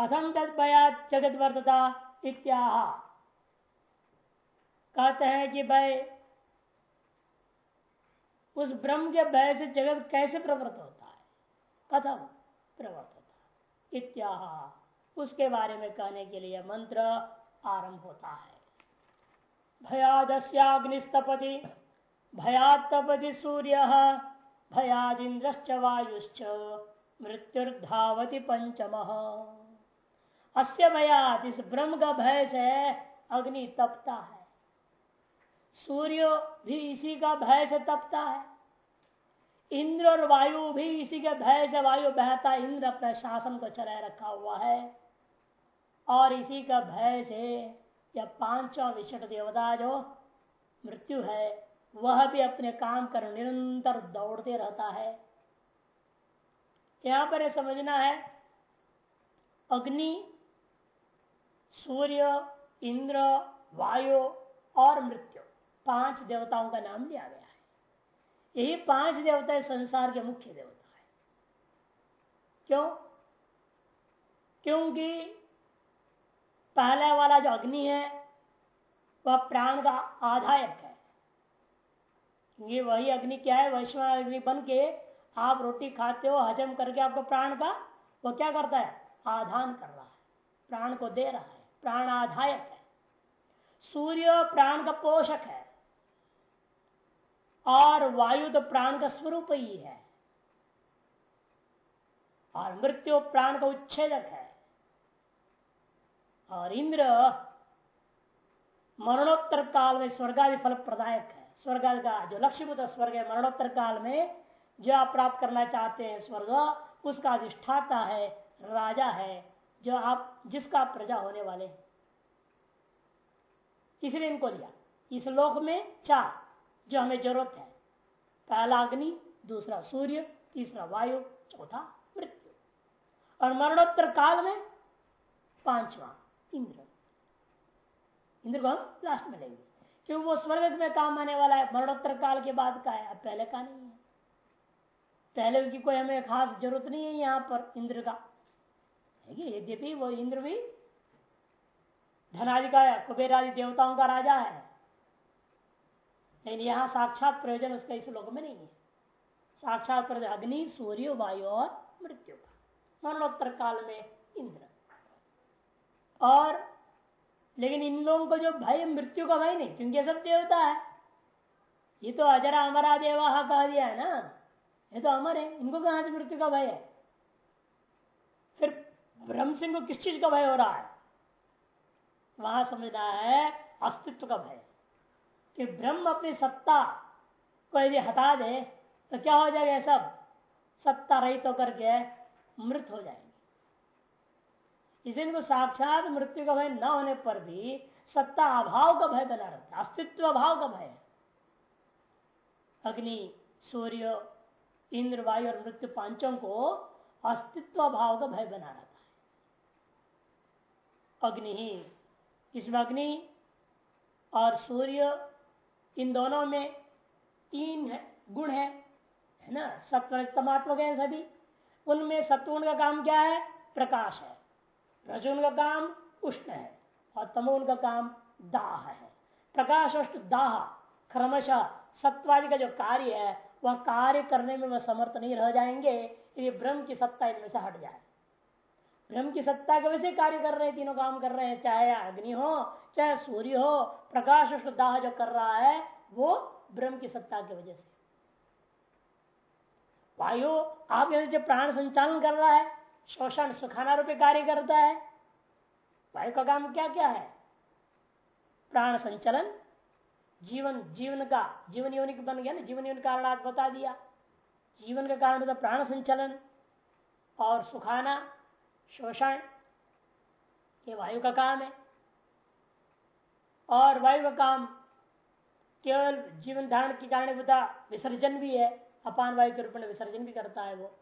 कथम भयात जगत वर्तता इत्याह। कहते हैं कि भाई, उस ब्रह्म के भय से जगत कैसे प्रवृत्त होता है? कथम प्रवृत्त होता इत्याह। उसके बारे में कहने के लिए मंत्र आरंभ होता है। भयादस्याग्निस्तपति भयातपति सूर्य, भयादिन्द्रश्च वायुश्च, मृत्युर्धावती पंचम। अस्य भयात इस ब्रह्म का भय से अग्नि तपता है। सूर्य भी इसी का भय से तपता है। इंद्र और वायु भी इसी के भय से वायु बहता इंद्र अपने शासन को चलाए रखा हुआ है। और इसी का भय से यह पाँचों विशट देवता जो मृत्यु है, वह भी अपने काम कर निरंतर दौड़ते रहता है। यहाँ पर यह समझना है, अग्नि सूर्य, इंद्र, वायु और मृत्यु। पाँच देवताओं का नाम लिया गया है। यही पाँच देवता संसार के मुख्य देवता है। क्यों? क्योंकि पहला वाला जो अग्नि है, वह प्राण का आधायक है। ये वही अग्नि क्या है? वैश्व अग्नि बन के आप रोटी खाते हो, हजम करके आपको प्राण का, वो क्या करता है? आधान कर रहा है। प्राण को दे रहा है। प्राण आधायक है। सूर्य प्राण का पोषक है और वायु तो प्राण का स्वरूप ही है और मृत्यु प्राण का उच्छेदक है। और इंद्र मरणोत्तर काल में स्वर्गादि फल प्रदायक है। स्वर्ग का जो लक्ष्य स्वर्ग है, मरणोत्तर काल में जो आप प्राप्त करना चाहते हैं स्वर्ग, उसका अधिष्ठाता है, राजा है जो आप, जिसका आप प्रजा होने वाले हैं। इसलिए इनको लिया। इस लोक में चार जो हमें ज़रूरत है। पहला अग्नि, दूसरा सूर्य, तीसरा वायु, चौथा मृत्यु। और मरणोत्तर काल में पांचवा इंद्र। इंद्र को हम लास्ट में लेंगे। क्योंकि वो स्वर्ग में काम आने वाला है। मरणोत्तर काल के बाद का है। अब पहले का नहीं है। पहले उसकी कोई हमें खास ज़रूरत नहीं है यहाँ पर इंद्र का। यद्यपि वो इंद्र भी धनादि का कुबेर आदि देवताओं का राजा है। लेकिन यहाँ साक्षात प्रयोजन उसका इस लोक में नहीं है। साक्षात प्रयोजन अग्नि, सूर्य, वायु और मृत्यु का। मरणोत्तर काल में इंद्र। और, लेकिन इन लोगों को जो भय, मृत्यु का भय नहीं, क्योंकि सब देवता है। ये तो अजरा, अमरा देवा कह दिया है ना। ये तो अमर है, इनको कहाँ से मृत्यु का भय है? ब्रह्म सिंह को किस चीज़ का भय हो रहा है? वहाँ समझना है, अस्तित्व का भय। कि ब्रह्म अपनी सत्ता को यदि हटा दे तो क्या हो जाएगा सब? सत्ता रहित तो होकर के मृत हो जाएँगे। इसे इनको साक्षात मृत्यु का भय न होने पर भी सत्ता अभाव का भय बना रहता है, अस्तित्व अभाव का भय अग्नि, सूर्य, इंद्र, वायु और मृत्यु पाँचों को अस्तित्व भाव का भय बना है। अग्नि ही। इसमें अग्नि और सूर्य, इन दोनों में तीन है, गुण है है ना? सत्तमात्मक है सभी। उनमें सत्वगुण का काम क्या है? प्रकाश है। रजुन का काम उष्ण है और तमोन का काम दाह है। प्रकाश, उष्ण, दाह, क्रमशः सत्वादि का जो कार्य है, वह कार्य करने में वह समर्थ नहीं रह जाएँगे यदि ब्रह्म की सत्ता इनमें से हट जाए। ब्रह्म की सत्ता के वैसे कार्य कर रहे तीनों काम कर रहे हैं, चाहे अग्नि हो, चाहे सूर्य हो, प्रकाश दाह जो कर रहा है, वो ब्रह्म की सत्ता की वजह से। वायु आप जो प्राण संचालन कर रहा है शोषण सुखाना रूपी कार्य करता है वायु का काम क्या क्या है? प्राण संचलन, जीवन जीवन का, जीवन योनिक बन गया ना, जीवन योनि कारण आज बता दिया। जीवन का कारण होता प्राण संचलन और सुखाना। शोषण, ये वायु का काम है। और वायु का काम केवल जीवन धारण के कारण विसर्जन भी है, अपान वायु के रूप में विसर्जन भी करता है वो।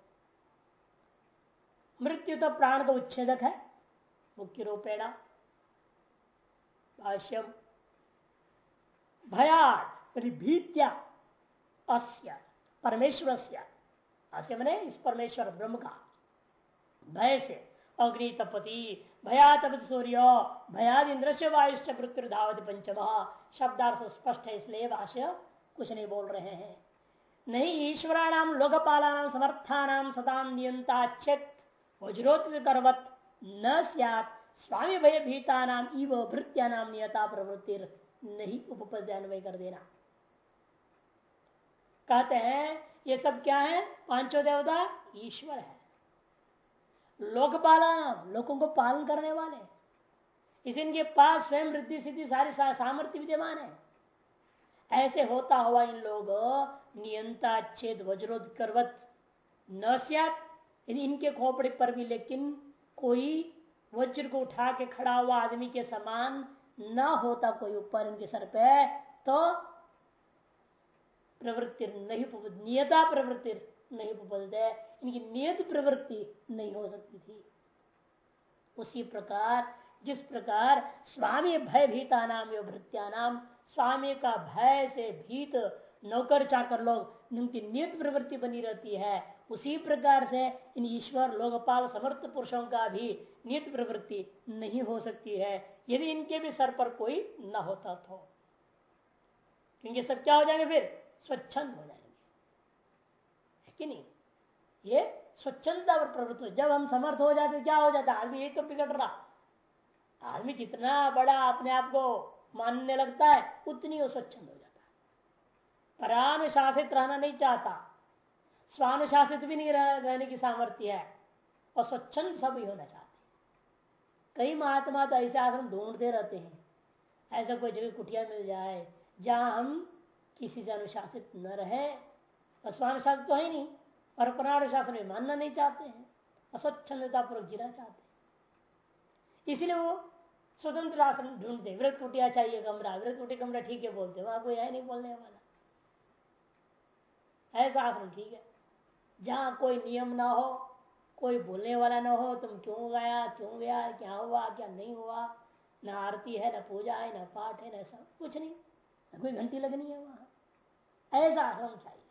मृत्यु तो प्राण का उच्छेदक है, मुख्य रूपेण। भाष्यम, भयात भीत्या अस्य परमेश्वर अस्य मने इस परमेश्वर ब्रह्म का भय से अग्नि तपति। भया तपत सूर्य भयाद इंद्र से वायुष्य मृत्यु धावत पंचम शब्दार्थ स्पष्ट है, इसलिए भाष्य कुछ नहीं बोल रहे हैं। नहीं ईश्वराणाम लोकपालानाम समर्थानाम सदाम नियंता चेत वज्रोत करवत न सियात। स्वामी भय भीता नाम इव भृत्या नाम नियता प्रवृत्ति नहीं उपपद्यान्वय कर देना। कहते हैं, ये सब क्या है? पाँचों देवता ईश्वर है। लोकपाला नाम लोगों को पालन करने वाले। इस इनके पास स्वयं वृद्धि सिद्धि सारी सामर्थ्य विद्यमान है। ऐसे होता हुआ इन लोग नियंता, छेद, वज्रोध, करवत, न इनके खोपड़े पर भी लेकिन कोई वज्र को उठा के खड़ा हुआ आदमी के समान न होता कोई ऊपर इनके सर पे तो प्रवृत्ति नहीं नियता प्रवृत्ति नहीं उपलते इनकी नियत प्रवृत्ति नहीं हो सकती थी। उसी प्रकार, जिस प्रकार स्वामी भय भीता नाम यो भृत्या नाम स्वामी का भय से भीत नौकर चाकर लोग उनकी नियत प्रवृत्ति बनी रहती है, उसी प्रकार से इन ईश्वर लोकपाल समर्थ पुरुषों का भी नियत प्रवृत्ति नहीं हो सकती है, यदि इनके भी सर पर कोई न होता तो। क्योंकि सब क्या हो जाएँगे फिर? स्वच्छंद हो जाएँगे। कि नहीं? ये स्वच्छंदता पर प्रवृत्त जब हम समर्थ हो जाते क्या हो जाता? आदमी एक तो बिगड़ रहा। आदमी जितना बड़ा अपने आप को मानने लगता है उतनी वो स्वच्छंद हो जाता है। परानुशासित रहना नहीं चाहता। स्वानुशासित भी नहीं रह, रहने की सामर्थ्य है। और स्वच्छंद ही होना चाहते कई महात्मा तो ऐसे आश्रम ढूंढते रहते हैं। ऐसा कोई जगह कुटिया मिल जाए जहाँ हम किसी से अनुशासित न रहे। और स्वानुशासित तो है नहीं। और शासन में मानना नहीं चाहते हैं अस्वच्छंदता पूर्वक जीना चाहते हैं। इसलिए वो स्वतंत्र आसन ढूंढते व्रत कुटिया चाहिए कमरा व्रत कुटी कमरा ठीक है बोलते वहाँ कोई है नहीं बोलने वाला। ऐसा आश्रम ठीक है। जहाँ कोई नियम ना हो, कोई बोलने वाला ना हो, तुम क्यों गया क्यों गया, क्या हुआ, क्या नहीं हुआ, न आरती है, न पूजा है, न पाठ है, न सब कुछ नहीं। कोई घंटी लगनी है वहाँ। ऐसा आश्रम चाहिए।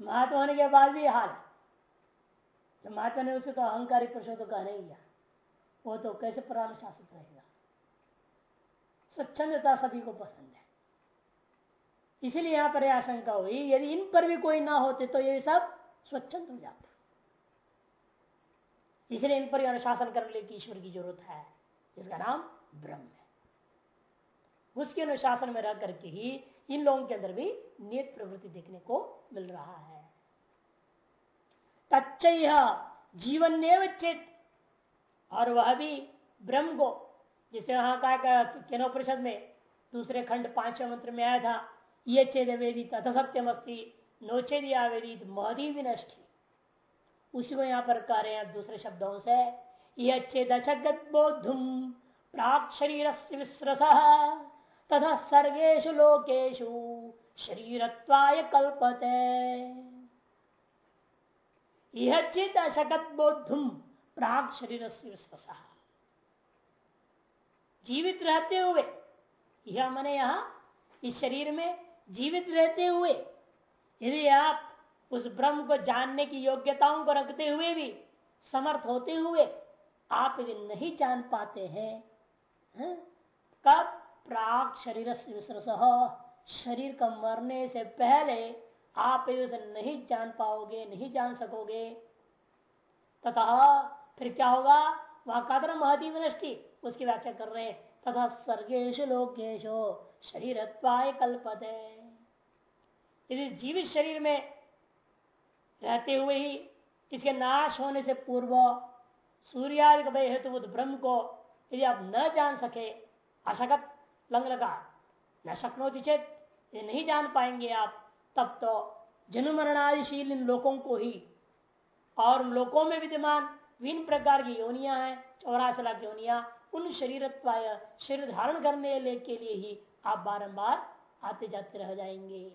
महात्मा होने के बाद भी हाल। जब महात्मा ने उसे तो अहंकारी पुरुषों तो कहने ही वो तो कैसे प्राणुशासित रहेगा? स्वच्छंदता सभी को पसंद है। इसीलिए यहाँ पर आशंका हुई, यदि इन पर भी कोई ना होते तो ये सब स्वच्छंद हो जाते। इसलिए इन पर अनुशासन करने की ईश्वर की ज़रूरत है इसका नाम ब्रह्म है। उसके अनुशासन में रह करके ही इन लोगों के अंदर भी नियत प्रवृत्ति देखने को मिल रहा है। तच्च जीवन चेत। और वह भी ब्रह्म को, जिसे वहाँ कहा केनोपरिषद में दूसरे खंड पाँचवें मंत्र में आया था, ये चेद वेदित अथ सत्यम अस्ती नोचेद या वेदित महदी विनष्टि। उसी को यहाँ पर कह रहे हैं दूसरे शब्दों से यह चेदशगत बोधुम प्राक शरीर विश्रस तथा सर्गेशु लोकेशु शरीरत्वाय कल्पते यह चित अशकत बोधुम प्राग शरीर जीवित रहते हुए, यह मैंने यहाँ, इस शरीर में जीवित रहते हुए, यदि आप उस ब्रह्म को जानने की योग्यताओं को रखते हुए भी समर्थ होते हुए, आप यदि नहीं जान पाते हैं, है? कब प्राग शरीर शरीर का मरने से पहले आप उसे नहीं जान पाओगे, नहीं जान सकोगे। तथा फिर क्या होगा? वहाँ कादर महती विनष्टि उसकी व्याख्या कर रहे तथा सर्गेश लोकेश शरीर कल्पते। यदि जीवित शरीर में रहते हुए ही इसके नाश होने से पूर्व सूर्यादि भय हेतु ब्रह्म को यदि आप न जान सके अशकत लंग लगा। न शक्नोति चेत नहीं जान पाएँगे आप। तब तो जन्म मरणादिशील इन लोगों को ही। और लोकों में विद्यमान विभिन्न प्रकार की योनिया है, चौरासी लाख योनिया, उन शरीर शरीर धारण करने के लिए ही आप बारंबार आते जाते रह जाएँगे।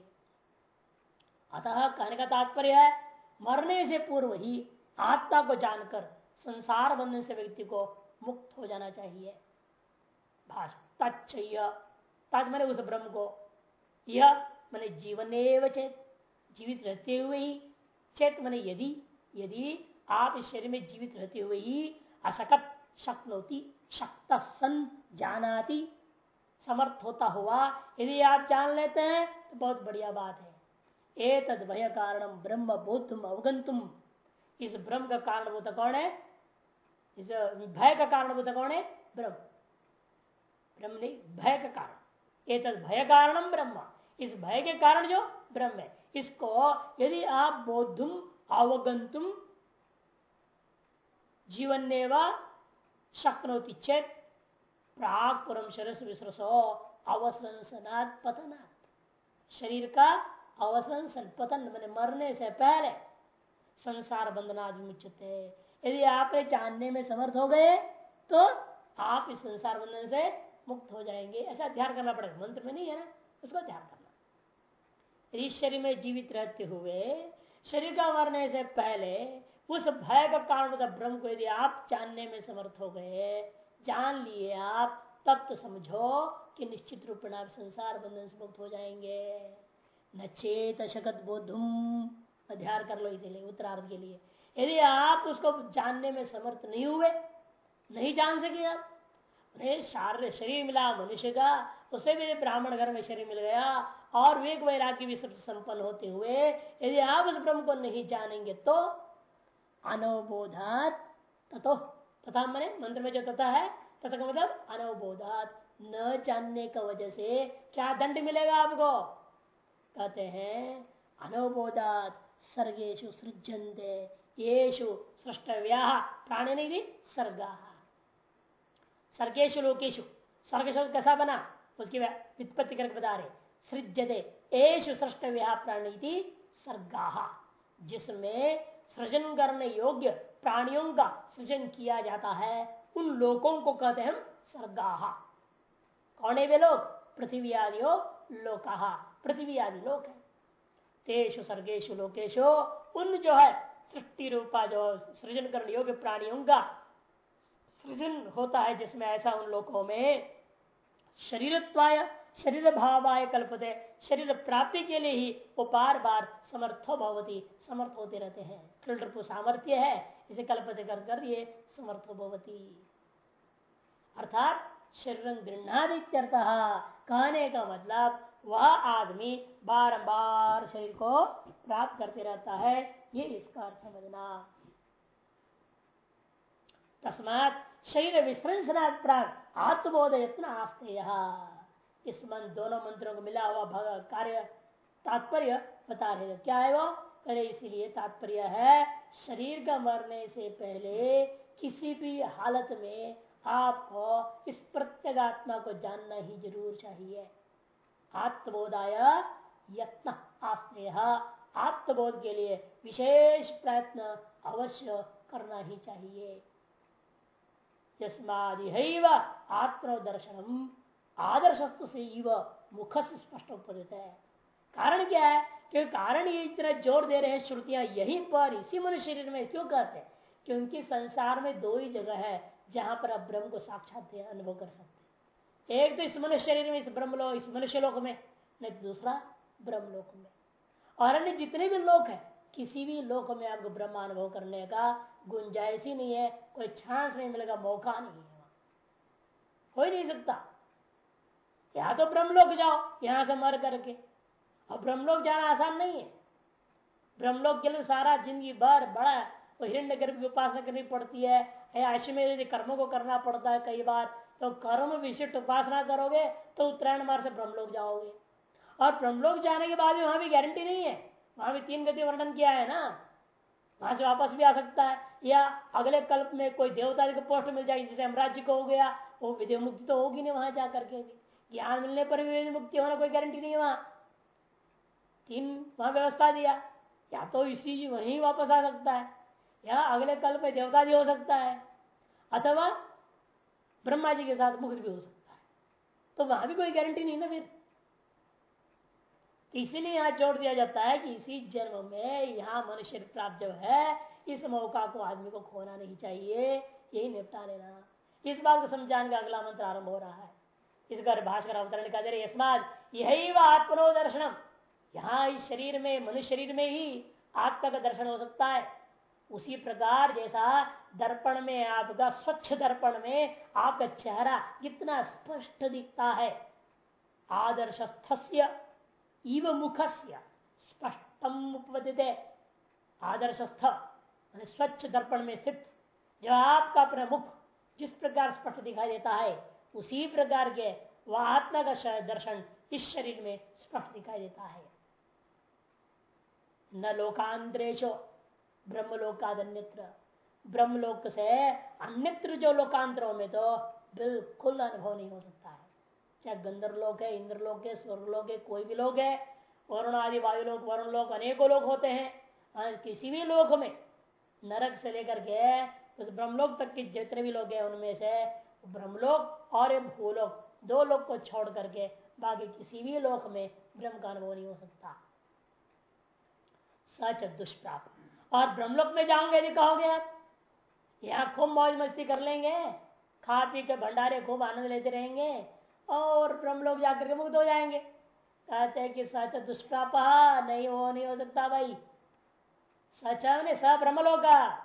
अतः कहने का तात्पर्य है, मरने से पूर्व ही आत्मा को जानकर संसार बंधन से व्यक्ति को मुक्त हो जाना चाहिए। भाषा तत् मैंने उस ब्रह्म को यह मैंने जीवन चेत, जीवित रहते हुए ही चेत मैंने यदि यदि आप इस शरीर में जीवित रहते हुए ही असकत शक्नोती शक्त सन जानाती, समर्थ होता हुआ यदि आप जान लेते हैं तो बहुत बढ़िया बात है। ए तद भय कारण ब्रह्म बोधम अवगंतुम इस ब्रह्म का कारण वो कौन है? इस भय का कारण वो कौन है? ब्रह्म। ब्रह्म नहीं, भय का कारण। ये तद भय कारणम ब्रह्म। इस भय के कारण जो ब्रह्म है। इसको यदि आप बोधुम अवगंतुम जीवन ने शक्नोति चेत प्राग परम शरस विश्रसो अवसंसनात् पतनात्। शरीर का अवसंसन पतन मैंने मरने से पहले संसार बंधनादि मुचते यदि आप जानने में समर्थ हो गए तो आप इस संसार बंधन से मुक्त हो जाएँगे। ऐसा ध्यान करना पड़ेगा। मंत्र में नहीं है ना? उसको ध्यान करना। इस शरीर में जीवित रहते हुए शरीर का मरने से पहले उस भय का कारण मतलब ब्रह्म को यदि आप जानने में समर्थ हो गए, जान लिए आप, तब तो समझो कि निश्चित रूप में आप संसार बंधन से मुक्त हो जाएँगे। न चेत शकत बोधुम। ध्यान कर लो इसीलिए उत्तरार्थ के लिए। यदि आप उसको जानने में समर्थ नहीं हुए, नहीं जान सके आप शारीर शरीर मिला, मनुष्य का, उसे भी ब्राह्मण घर में शरीर मिल गया और वेग वैराग्य भी सबसे संपन्न होते हुए, यदि आप उस ब्रह्म को नहीं जानेंगे तो अनवबोधात तथो तथा मैंने मंत्र में जो तथा है, तथा का मतलब अनवबोधात। न जानने का वजह से क्या दंड मिलेगा आपको? कहते हैं, अनवबोधात सर्गेशु सृजनते येषु सृष्टव्या प्राणी नहीं सर्गा। सर्गेशु लोकेशु सर्ग शब्द कैसा बना? उसकी वित्पत्ति करके बता रहे सृजते एशु सृष्ट प्राणी जिसमें सृजन करने योग्य प्राणियों का सृजन किया जाता है, उन लोगों को कहते हैं सर्गा। कौन है वे लोग? पृथ्वी आदि लोकाहा पृथ्वी आदि लोक है। तेषु सर्गेशु लोकेशु उन जो है सृष्टि रूपा जो सृजन करने योग्य प्राणियों का सृजन होता है जिसमें ऐसा उन लोगों में शरीरत्वाय शरीर भावाय कल्पते शरीर प्राप्ति के लिए ही वो बार बार समर्थो भवती, समर्थ होते रहते हैं। क्लटरपु सामर्थ्य है, इसे कल्पते कर कर ये समर्थो भवती। अर्थात शरीर गृहणादित्यर्थ, कहने का मतलब वह आदमी बारंबार शरीर को प्राप्त करते रहता है, ये इसका अर्थ समझना। तस्मात शरीर विसृंसना प्राग आत्मबोध यत्न आस्ते इस मन दोनों मंत्रों को मिला हुआ कार्य तात्पर्य बता रहे क्या है वो? करे इसीलिए तात्पर्य है, शरीर का मरने से पहले किसी भी हालत में आपको इस प्रत्येगात्मा को जानना ही ज़रूर चाहिए। आत्मबोधाय यत्न आस्नेह आत्मबोध के लिए विशेष प्रयत्न अवश्य करना ही चाहिए। यस्मादिव आत्मदर्शनम से मुख से स्पष्ट उपदित है कारण क्या है? क्योंकि कारण ये इतना ज़ोर दे रहे हैं श्रुतियाँ, यहीं पर इसी मनुष्य शरीर में क्यों कहते हैं? क्योंकि संसार में दो ही जगह है जहाँ पर आप ब्रह्म को साक्षात अनुभव कर सकते हैं। एक तो इस मनुष्य शरीर में, इस ब्रह्म लोक इस मनुष्य लोक में, नहीं तो दूसरा ब्रह्म लोक में। और अन्य जितने भी लोक है किसी भी लोक में आपको ब्रह्म अनुभव करने का गुंजाइश ही नहीं है, कोई चांस नहीं मिलेगा, मौका नहीं है हो ही नहीं सकता। या तो ब्रह्मलोक जाओ, यहाँ से मर करके। अब ब्रह्मलोक जाना आसान नहीं है। ब्रह्मलोक के लिए सारा ज़िंदगी भर बड़ा वो हिरण्य गर्भ की उपासना करनी पड़ती है। अश्वमेध कर्मों को करना पड़ता है कई बार तो कर्म विशिष्ट उपासना करोगे तो उत्तरायण मार्ग से ब्रह्मलोक जाओगे। और ब्रह्मलोक जाने के बाद भी वहाँ भी गारंटी नहीं है। वहाँ भी तीन गति वर्णन किया है ना? वहाँ से वापस भी आ सकता है। या अगले कल्प में कोई देवता को पोस्ट मिल जाएगी, जैसे राज्य को हो गया, वो विधि मुक्ति तो होगी नहीं वहाँ जाकर के भी। ज्ञान मिलने पर भी मुक्ति होना कोई गारंटी नहीं है वहाँ। तीन वहाँ व्यवस्था दिया। या तो इसी जी वहीं वापस आ सकता है, या अगले कल्प में देवता भी हो सकता है, अथवा ब्रह्मा जी के साथ मुक्त भी हो सकता है। तो वहाँ भी कोई गारंटी नहीं ना फिर। इसीलिए यहाँ जोड़ दिया जाता है कि इसी जन्म में यहाँ मनुष्य प्राप्त जो है, इस मौका को आदमी को खोना नहीं चाहिए, यही निपटा लेना। इस बात को समझाने का अगला मंत्र आरंभ हो रहा है। इस घर भाषकर अवतरण का दे यस्माद यही वह आत्मनो दर्शनम यहाँ इस शरीर में, मनुष्य शरीर में ही आत्मा का दर्शन हो सकता है। उसी प्रकार जैसा दर्पण में आपका, स्वच्छ दर्पण में आपका चेहरा कितना स्पष्ट दिखता है। आदर्श इव मुखस्य, स्पष्टम उपदित आदर्शस्थ स्वच्छ दर्पण में स्थित। जो आपका अपना मुख जिस प्रकार स्पष्ट दिखाई देता है, उसी प्रकार के वह आत्मा का दर्शन इस शरीर में स्पष्ट दिखाई देता है। न लोकांतरेशो ब्रह्मलोकाद अन्यत्र ब्रह्मलोक से अन्यत्र जो लोकांतरों में तो बिल्कुल अनुभव नहीं हो सकता है। चाहे गंधर लोक है, इंद्र लोक है स्वर्ग लोक है, कोई भी लोग है, वरुण आदि वायु लोक, वरुण लोक, अनेकों लोग होते हैं। किसी भी लोक में नरक से लेकर के उस ब्रह्मलोक तक के जितने भी लोग हैं, उनमें से ब्रह्मलोक और भूलोक, दो लोग को छोड़ करके बाकी किसी भी लोक में ब्रह्म का अनुभव नहीं हो सकता। सच दुष्प्राप्त और ब्रह्मलोक में जाओगे, यदि कहोगे आप, यहाँ खूब मौज मस्ती कर लेंगे, खा पी के भंडारे खूब आनंद लेते रहेंगे और ब्रह्मलोक जाकर के मुक्त हो जाएँगे। कहते हैं कि सच दुष्प्राप नहीं वो नहीं हो सकता भाई। सच ने स ब्रह्मलोक।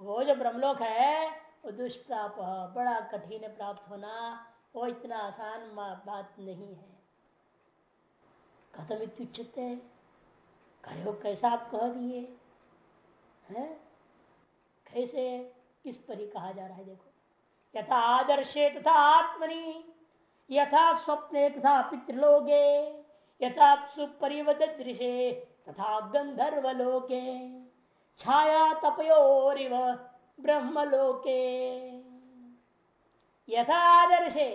वो जो ब्रह्मलोक है, वो दुष्प्राप, बड़ा कठिन प्राप्त होना। वो इतना आसान बात नहीं है। कथम इत्युच्चते हो, कैसा आप कह दिए? हैं? कैसे इस पर ही कहा जा रहा है, देखो। यथा आदर्शे तथा आत्मनि। यथा स्वप्ने तथा पितृलोके, यथा सुपरिवत दृशे तथा गंधर्व लोके छाया तपयोरिव ब्रह्मलोके। यथा आदर्शे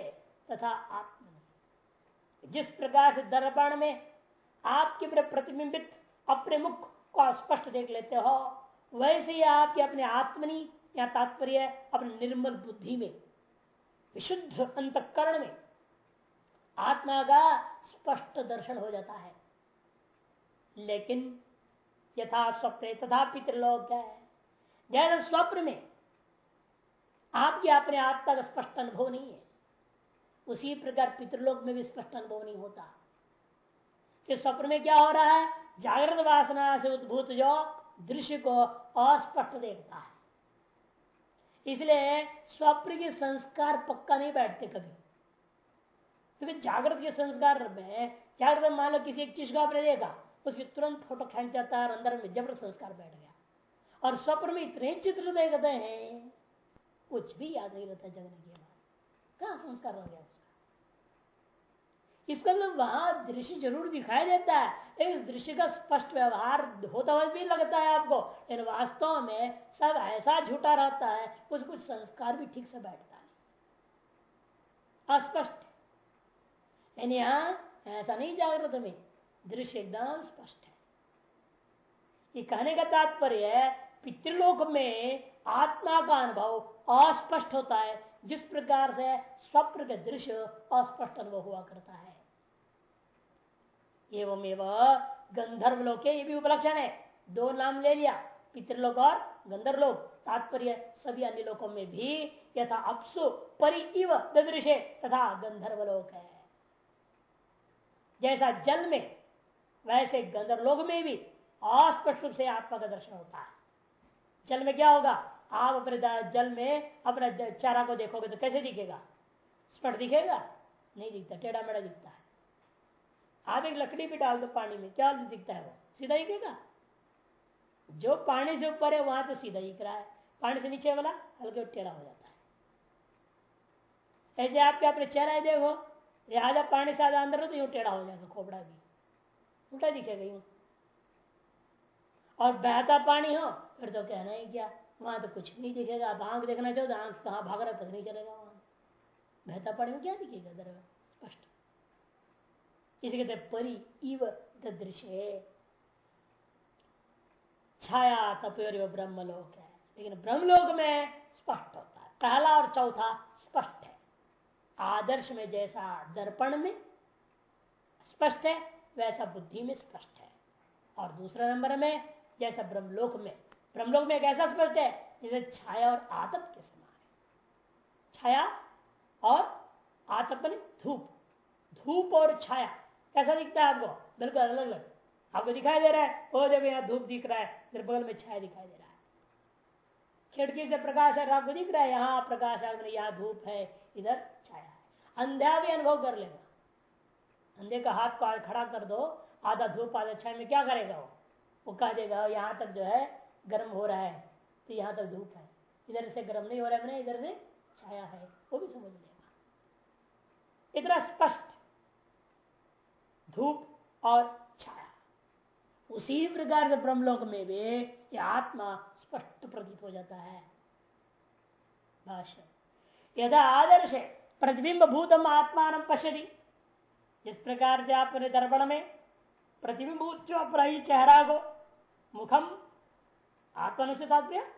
तथा आत्म जिस प्रकार से दर्पण में आपके प्रतिबिंबित अपने मुख को स्पष्ट देख लेते हो, वैसे ही आपके अपने आत्मनी या तात्पर्य अपने निर्मल बुद्धि में, विशुद्ध अंतकरण में आत्मा का स्पष्ट दर्शन हो जाता है। लेकिन यथा स्वप्न, तथा पितृलोक क्या है। जैसे स्वप्न में आपके अपने आत्मा का स्पष्ट अनुभव नहीं है, उसी प्रकार पितृलोक में भी स्पष्ट अनुभव नहीं होता। कि स्वप्न में क्या हो रहा है? जागृत वासना से उद्भूत जो दृश्य को अस्पष्ट देखता है। इसलिए स्वप्न के संस्कार पक्का नहीं बैठते कभी। क्योंकि जागृत के संस्कार में जागृत मान लो किसी एक चीज़ को आपने देखा, उसकी तुरंत फ़ोटो खेच जाता है और अंदर में जबर संस्कार बैठ गया। और स्वप्न में इतने चित्र देखते हैं, कुछ भी याद नहीं रहता जगने के बाद कहा संस्कार रह गया उसका? इसका मतलब वहाँ दृश्य ज़रूर दिखाई देता है इस दृश्य का स्पष्ट व्यवहार होता हुआ भी लगता है आपको। लेकिन वास्तव में सब ऐसा झूठा रहता है कुछ कुछ संस्कार भी ठीक से बैठता नहीं। अस्पष्ट यानी यहाँ ऐसा नहीं जागृत में दृश्य एकदम स्पष्ट है ये कहने का तात्पर्य है पितृलोक में आत्मा का अनुभव अस्पष्ट होता है जिस प्रकार से स्वप्न के दृश्य अस्पष्ट अनुभव हुआ करता है एवं एवं गंधर्व लोक ये भी उपलक्षण है दो नाम ले लिया पितृलोक और गंधर्व लोक तात्पर्य सभी अन्य लोकों में भी यथा अपसु परि इव दृश्य तथा गंधर्व लोक है जैसा जल में, वैसे गंधर्व लोक में भी अस्पष्ट रूप से आत्मा का दर्शन होता है। जल में क्या होगा? आप अपने जल में अपने चारा को देखोगे तो कैसे दिखेगा? स्पष्ट दिखेगा? नहीं दिखता, टेढ़ा मेढ़ा दिखता है। आप एक लकड़ी भी डाल दो पानी में, क्या दिखता है वो? सीधा दिखेगा? जो पानी से ऊपर है, वहाँ तो सीधा दिख रहा है। पानी से नीचे वाला, हल्के टेढ़ा हो जाता है। ऐसे आपके अपने चेहरा देखो लिहाजा पानी से आधा अंदर तो यूँ टेढ़ा हो जाएगा, खोपड़ा भी। उल्टा दिखेगा यूँ। और बहता पानी हो, फिर तो कहना ही क्या, वहाँ तो कुछ नहीं दिखेगा। आप आँख देखना चाहो तो आँख कहाँ भाग रहा पता नहीं चलेगा वहाँ। बहता पानी में क्या दिखेगा दर स्पष्ट। इसे कहते परि इव दृश्य। छाया तपोर ब्रह्मलोक है। लेकिन ब्रह्मलोक में स्पष्ट होता है। पहला और चौथा स्पष्ट है। आदर्श में जैसा दर्पण में स्पष्ट है, वैसा बुद्धि में स्पष्ट है। और दूसरा नंबर में, जैसा ब्रह्मलोक में। ब्रह्मलोक में कैसा स्पष्ट है? जैसे छाया और आतप के समान है। छाया और आतप धूप। धूप और छाया। कैसा दिखता है आपको? बिल्कुल अलग अलग। आपको दिखाई दे रहा है वो जब यहाँ धूप दिख रहा है फिर बगल में छाया दिखाई दे रहा है। खिड़की से प्रकाश है, आपको दिख रहा है, यहाँ प्रकाश है, यहाँ धूप है, इधर छाया। अंधा भी अनुभव कर लेगा। अंधे का हाथ को खड़ा कर दो, आधा धूप, आधा छाया में क्या करेगा वो? वो कह देगा, यहाँ तक जो है, गर्म हो रहा है तो यहाँ तक धूप है। इधर से गर्म नहीं हो रहा है मैंने, इधर से छाया है, वो भी समझ लेगा। इतना स्पष्ट। धूप और छाया। उसी प्रकार से ब्रह्मलोक में भी ये आत्मा स्पष्ट प्रतीत हो जाता है। भाष्य। यदा आदर्श प्रतिबिंब भूतम आत्मान पश्यति। जिस प्रकार से आप अपने दर्पण में प्रतिबिंब जो चेहरा को, मुखम आत्मा से तात्पर्य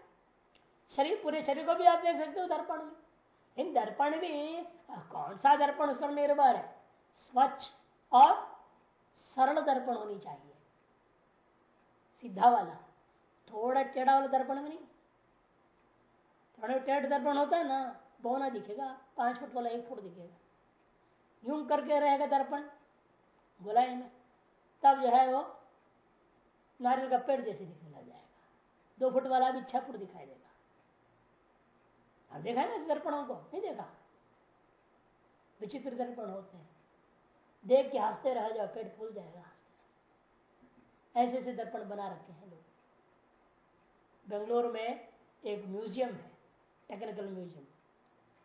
शरीर, पूरे शरीर को भी आप देख सकते हो दर्पण में। इन दर्पण भी कौन सा दर्पण उस पर निर्भर है? स्वच्छ और सरल दर्पण होनी चाहिए। सीधा वाला। थोड़ा टेढ़ा वाला दर्पण में नहीं। थोड़ा टेढ़ दर्पण होता है ना बोना दिखेगा, पाँच फुट वाला एक फुट दिखेगा। यूँ करके रहेगा दर्पण, गोलाई में। तब जो है वो नारियल का पेड़ जैसे दिखने लग जाएगा। दो फुट वाला भी छह फुट दिखाई देगा। अब देखा है ना इस दर्पणों को? नहीं देखा? विचित्र दर्पण होते हैं। देख के हँसते रह जाओ, पेट फूल जाएगा ऐसे ऐसे दर्पण बना रखे हैं लोग। बेंगलोर में एक म्यूज़ियम है, टेक्निकल म्यूज़ियम।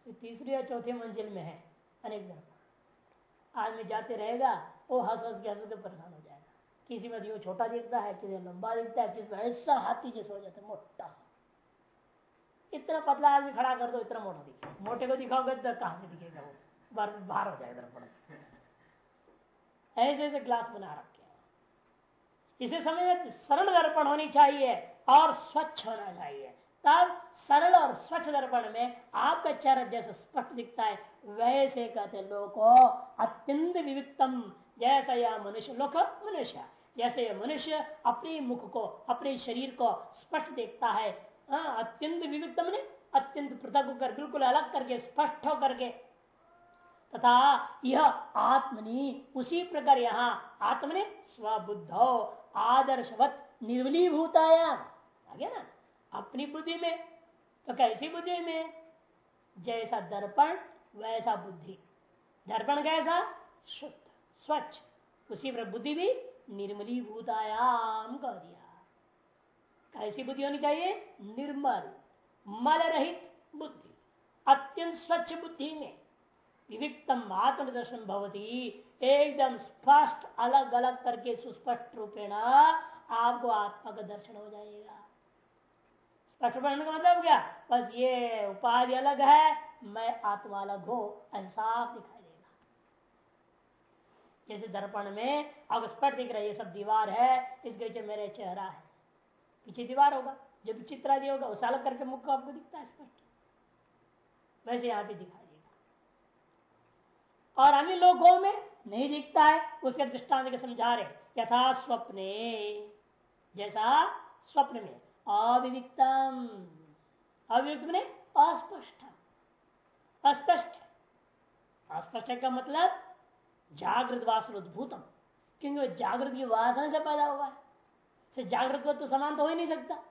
जो तीसरी या चौथी मंजिल में है, अनेक दर्पण आदमी जाते रहेगा, वो हंस हंस के हंस के परेशान हो जाएगा। किसी में तो छोटा दिखता है, किसी में लंबा दिखता है, किसी में ऐसा हाथी जैसे हो जाता है, मोटा सा। इतना पतला आदमी खड़ा कर दो, इतना मोटा दिखे मोटे को दिखाओगे तो कहाँ से दिखेगा वो? बार बाहर हो जाएगा दर्पण ऐसे ऐसे ग्लास बना रखे इसे समझ, सरल दर्पण होनी चाहिए और स्वच्छ होना चाहिए। तब सरल और स्वच्छ दर्पण में आपका चेहरा जैसे स्पष्ट दिखता है वैसे कहते लोको अत्यंत विविक्तम जैसा यह मनुष्य लोक मनुष्य जैसे यह मनुष्य अपने मुख को अपने शरीर को स्पष्ट देखता है। हाँ, अत्यंत विविधतम ने अत्यंत पृथक होकर बिल्कुल अलग करके स्पष्ट होकर के। तथा यह आत्मनि उसी प्रकार यहाँ आत्मने स्वबुद्ध आदर्शवत निर्वलीभूताया। आगे ना? अपनी बुद्धि में तो कैसी बुद्धि में? जैसा दर्पण, वैसा बुद्धि। दर्पण कैसा? शुद्ध, स्वच्छ। उसी पर बुद्धि भी निर्मलीभूतायाम कह दिया। कैसी बुद्धि होनी चाहिए? निर्मल मल रहित बुद्धि। अत्यंत स्वच्छ बुद्धि में। विविक्तम आत्मदर्शन भवती। एकदम स्पष्ट अलग अलग करके सुस्पष्ट रूपेण आपको आत्मा का दर्शन हो जाएगा। बनने का मतलब क्या? बस ये उपाधि अलग है, मैं आत्मा अलग हो, ऐसा साफ़ दिखाई देगा। जैसे दर्पण में अब स्पष्ट दिख रहा है, ये सब दीवार है इसके पीछे मेरे चेहरा है। पीछे दीवार होगा, जो भी चित्र आदि होगा, उसे अलग करके मुख आपको दिखता है स्पष्ट। वैसे यहाँ भी दिखाई देगा। और अन्य लोगों में नहीं दिखता है, उसके दृष्टांत के समझा रहे यथा स्वप्ने, जैसा स्वप्न में। अविविक्तम अविविक्त में अस्पष्ट। अस्पष्ट। अस्पष्ट का मतलब जागृत वासन उद्भूतम। क्योंकि जागृत की वासना से पैदा हुआ है। से जागृत तो समान तो हो ही नहीं सकता।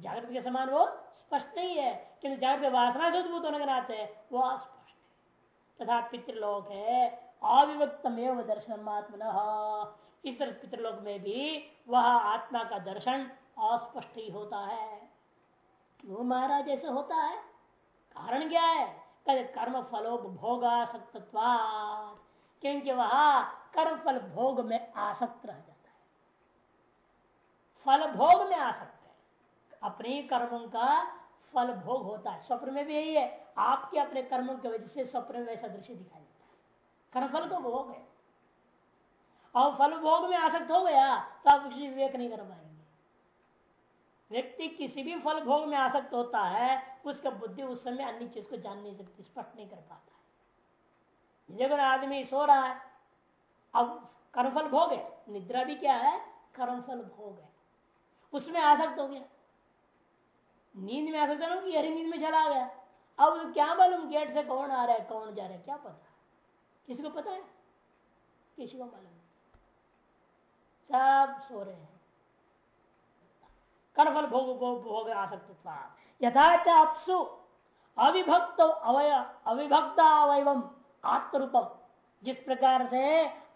जागृत के समान वो स्पष्ट नहीं है। क्योंकि जागृत वासना से उद्भूत होने के नाते वो अस्पष्ट है। तथा पितृलोक है अविभक्तम एवं दर्शन आत्मन। इस तरह पितृलोक में भी वह आत्मा का दर्शन अस्पष्ट ही होता है। क्यों महाराज ऐसे होता है? कारण क्या है? कल कर्म फलो भोगासक्त क्योंकि वह कर्म फल भोग में आसक्त रह जाता है। फल भोग में आसक्त है। अपने कर्मों का फल भोग होता है। स्वप्न में भी यही है। आपके अपने कर्मों की वजह से स्वप्न में वैसा दृश्य दिखाई देता है। कर्म फल को भोग है। और फल भोग में आसक्त हो गया तो आप कुछ विवेक नहीं कर पाएँगे। व्यक्ति किसी भी फल भोग में आसक्त होता है, उसका बुद्धि उस समय अन्य चीज़ को जान नहीं सकती, स्पष्ट नहीं कर पाता है। जब आदमी सो रहा है, अब कर्मफल भोग है, निद्रा भी क्या है? कर्मफल भोग है। उसमें आसक्त हो गया। नींद में आसक्त हो कि हरी नींद में चला गया। अब क्या मालूम गेट से कौन आ रहा है, कौन जा रहा है, क्या पता? किसी को पता है? किसी को मालूम सब सो रहे हैं। कर्मफल भोग भोग आसक्त यथा चापसु अविभक्त अवय अविभक्त आत्मरूपम। जिस प्रकार से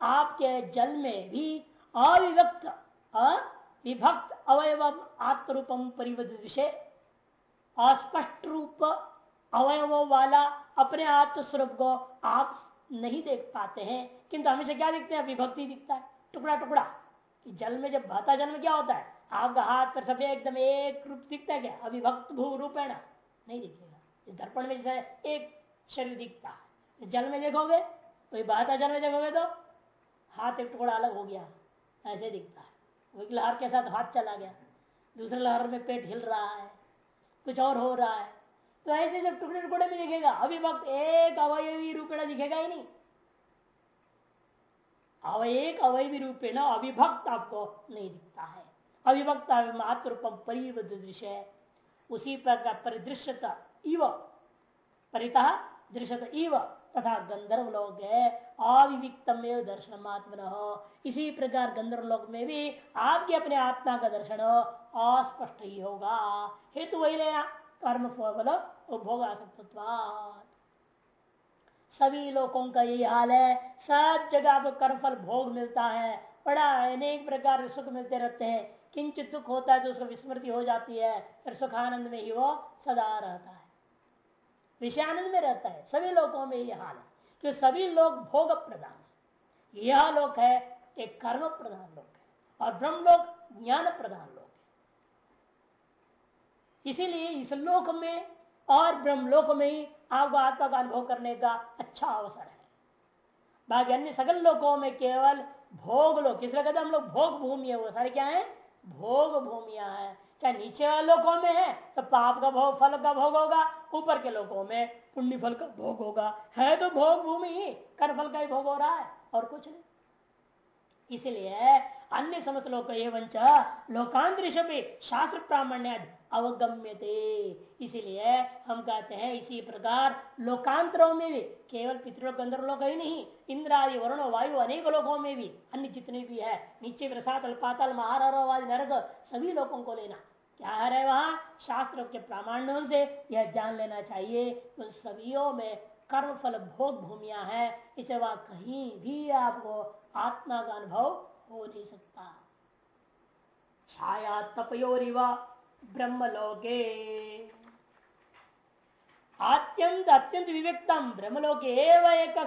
आपके जल में भी अविभक्त विभक्त अवयव आत्मरूपम परिवृत अस्पष्ट रूप अवयव वाला अपने आत्मस्वरूप को आप नहीं देख पाते हैं, किंतु हमेशा क्या दिखते हैं? विभक्ति दिखता है। टुकड़ा टुकड़ा जल में जब भाता जल में क्या होता है? आपका हाथ पर सब एकदम एक रूप दिखता है क्या? अभिभक्त भू रूप है ना नहीं दिखेगा। इस दर्पण में जैसे एक शरीर दिखता। है जल में देखोगे, कोई बहता जल में देखोगे तो? हाथ एक टुकड़ा अलग हो गया। ऐसे दिखता है। एक लहर के साथ हाथ चला गया। दूसरे लहर में पेट हिल रहा है। कुछ और हो रहा है। तो ऐसे जब टुकड़े टुकड़े में दिखेगा। अभिभक्त एक अवयवी रूपेण दिखेगा ही नहीं। अवयक अवयवी रूपेण अभिभक्त आपको नहीं दिखता है। अभिभक्त मात्र रूपम परिवृश्य उसी प्रकार परिदृश्यता इव, परिता दृश्यत इव, तथा गंधर्व लोग है। अविविक्तम दर्शन मात्म इसी प्रकार गंधर्व लोक में भी आपके अपने आत्मा का दर्शन अस्पष्ट ही होगा। हेतु वही लेना, कर्म फल उपभोग सभी लोगों का यही हाल है। सब जगह पर कर्म फल भोग मिलता है। बड़ा अनेक प्रकार सुख मिलते रहते हैं। किंचित दुख होता है तो उसको विस्मृति हो जाती है, फिर सुखानंद में ही वो सदा रहता है। विषयानंद में रहता है। सभी लोगों में यह हाल है कि सभी लोग भोग प्रधान है। यह लोक है, एक कर्म प्रधान लोक है और ब्रह्म लोक ज्ञान प्रधान लोक है। इसीलिए इस लोक में और ब्रह्म लोक में ही आपको आत्मा का अनुभव करने का अच्छा अवसर है। बाकी अन्य सगल लोकों में केवल भोग लोग इसलिए कहते हम लोग भोग भूमि है वो। सारे क्या है? भोग भूमिया है। चाहे नीचे वाले लोगों में है तो पाप का भोग, फल का भोग होगा। ऊपर के लोगों में पुण्य फल का भोग होगा। है तो भोग भूमि ही, कर फल का ही भोग हो रहा है, और कुछ नहीं। इसलिए अन्य समस्त लोग एवं लोकांतरिश भी शास्त्र प्रामाण्य अवगम्य इसीलिए हम कहते हैं इसी प्रकार लोकांतरों में भी, केवल पितृलोक गंधर्व लोग ही नहीं, इंद्र आदि, वरुण, वायु, अनेक लोगों में भी, अन्य जितने भी है, नीचे प्रसाद पातल महाराज नरक, सभी लोगों को लेना। क्या है वहाँ? शास्त्र के प्रामाण्यों से यह जान लेना चाहिए तो सभी में कर्म फल भोग भूमिया है। इसे वहाँ कहीं भी आपको आत्मा का अनुभव हो नहीं सकता। छाया तपयोरिवा ब्रह्मलोके। अत्यंत अत्यंत विवेकतम ब्रह्मलोके एवं एक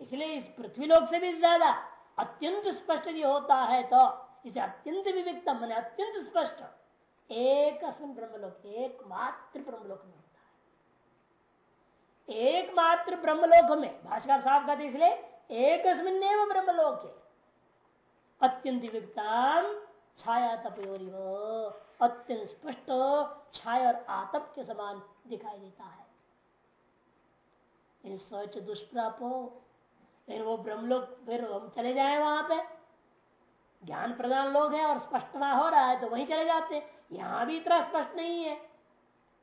इसलिए इस पृथ्वी लोक से भी ज़्यादा अत्यंत स्पष्ट होता है तो इसे अत्यंत विवेकतम मैंने अत्यंत स्पष्ट। एक ब्रह्मलोक, एकमात्र ब्रह्मलोक में होता है। एकमात्र ब्रह्मलोक में भाषा साफ़ कहते इसलिए एक ब्रह्मलोक। है अत्यंत विवेकतम छाया तपयोरी अत्यंत स्पष्ट छाया और आतप के समान दिखाई देता है। सोच दुष्प्राप हो लेकिन वो ब्रह्मलोक, फिर हम चले जाए वहाँ पे। ज्ञान प्रदान लोग हैं और स्पष्टता हो रहा है तो वहीं चले जाते। यहाँ भी इतना स्पष्ट नहीं है।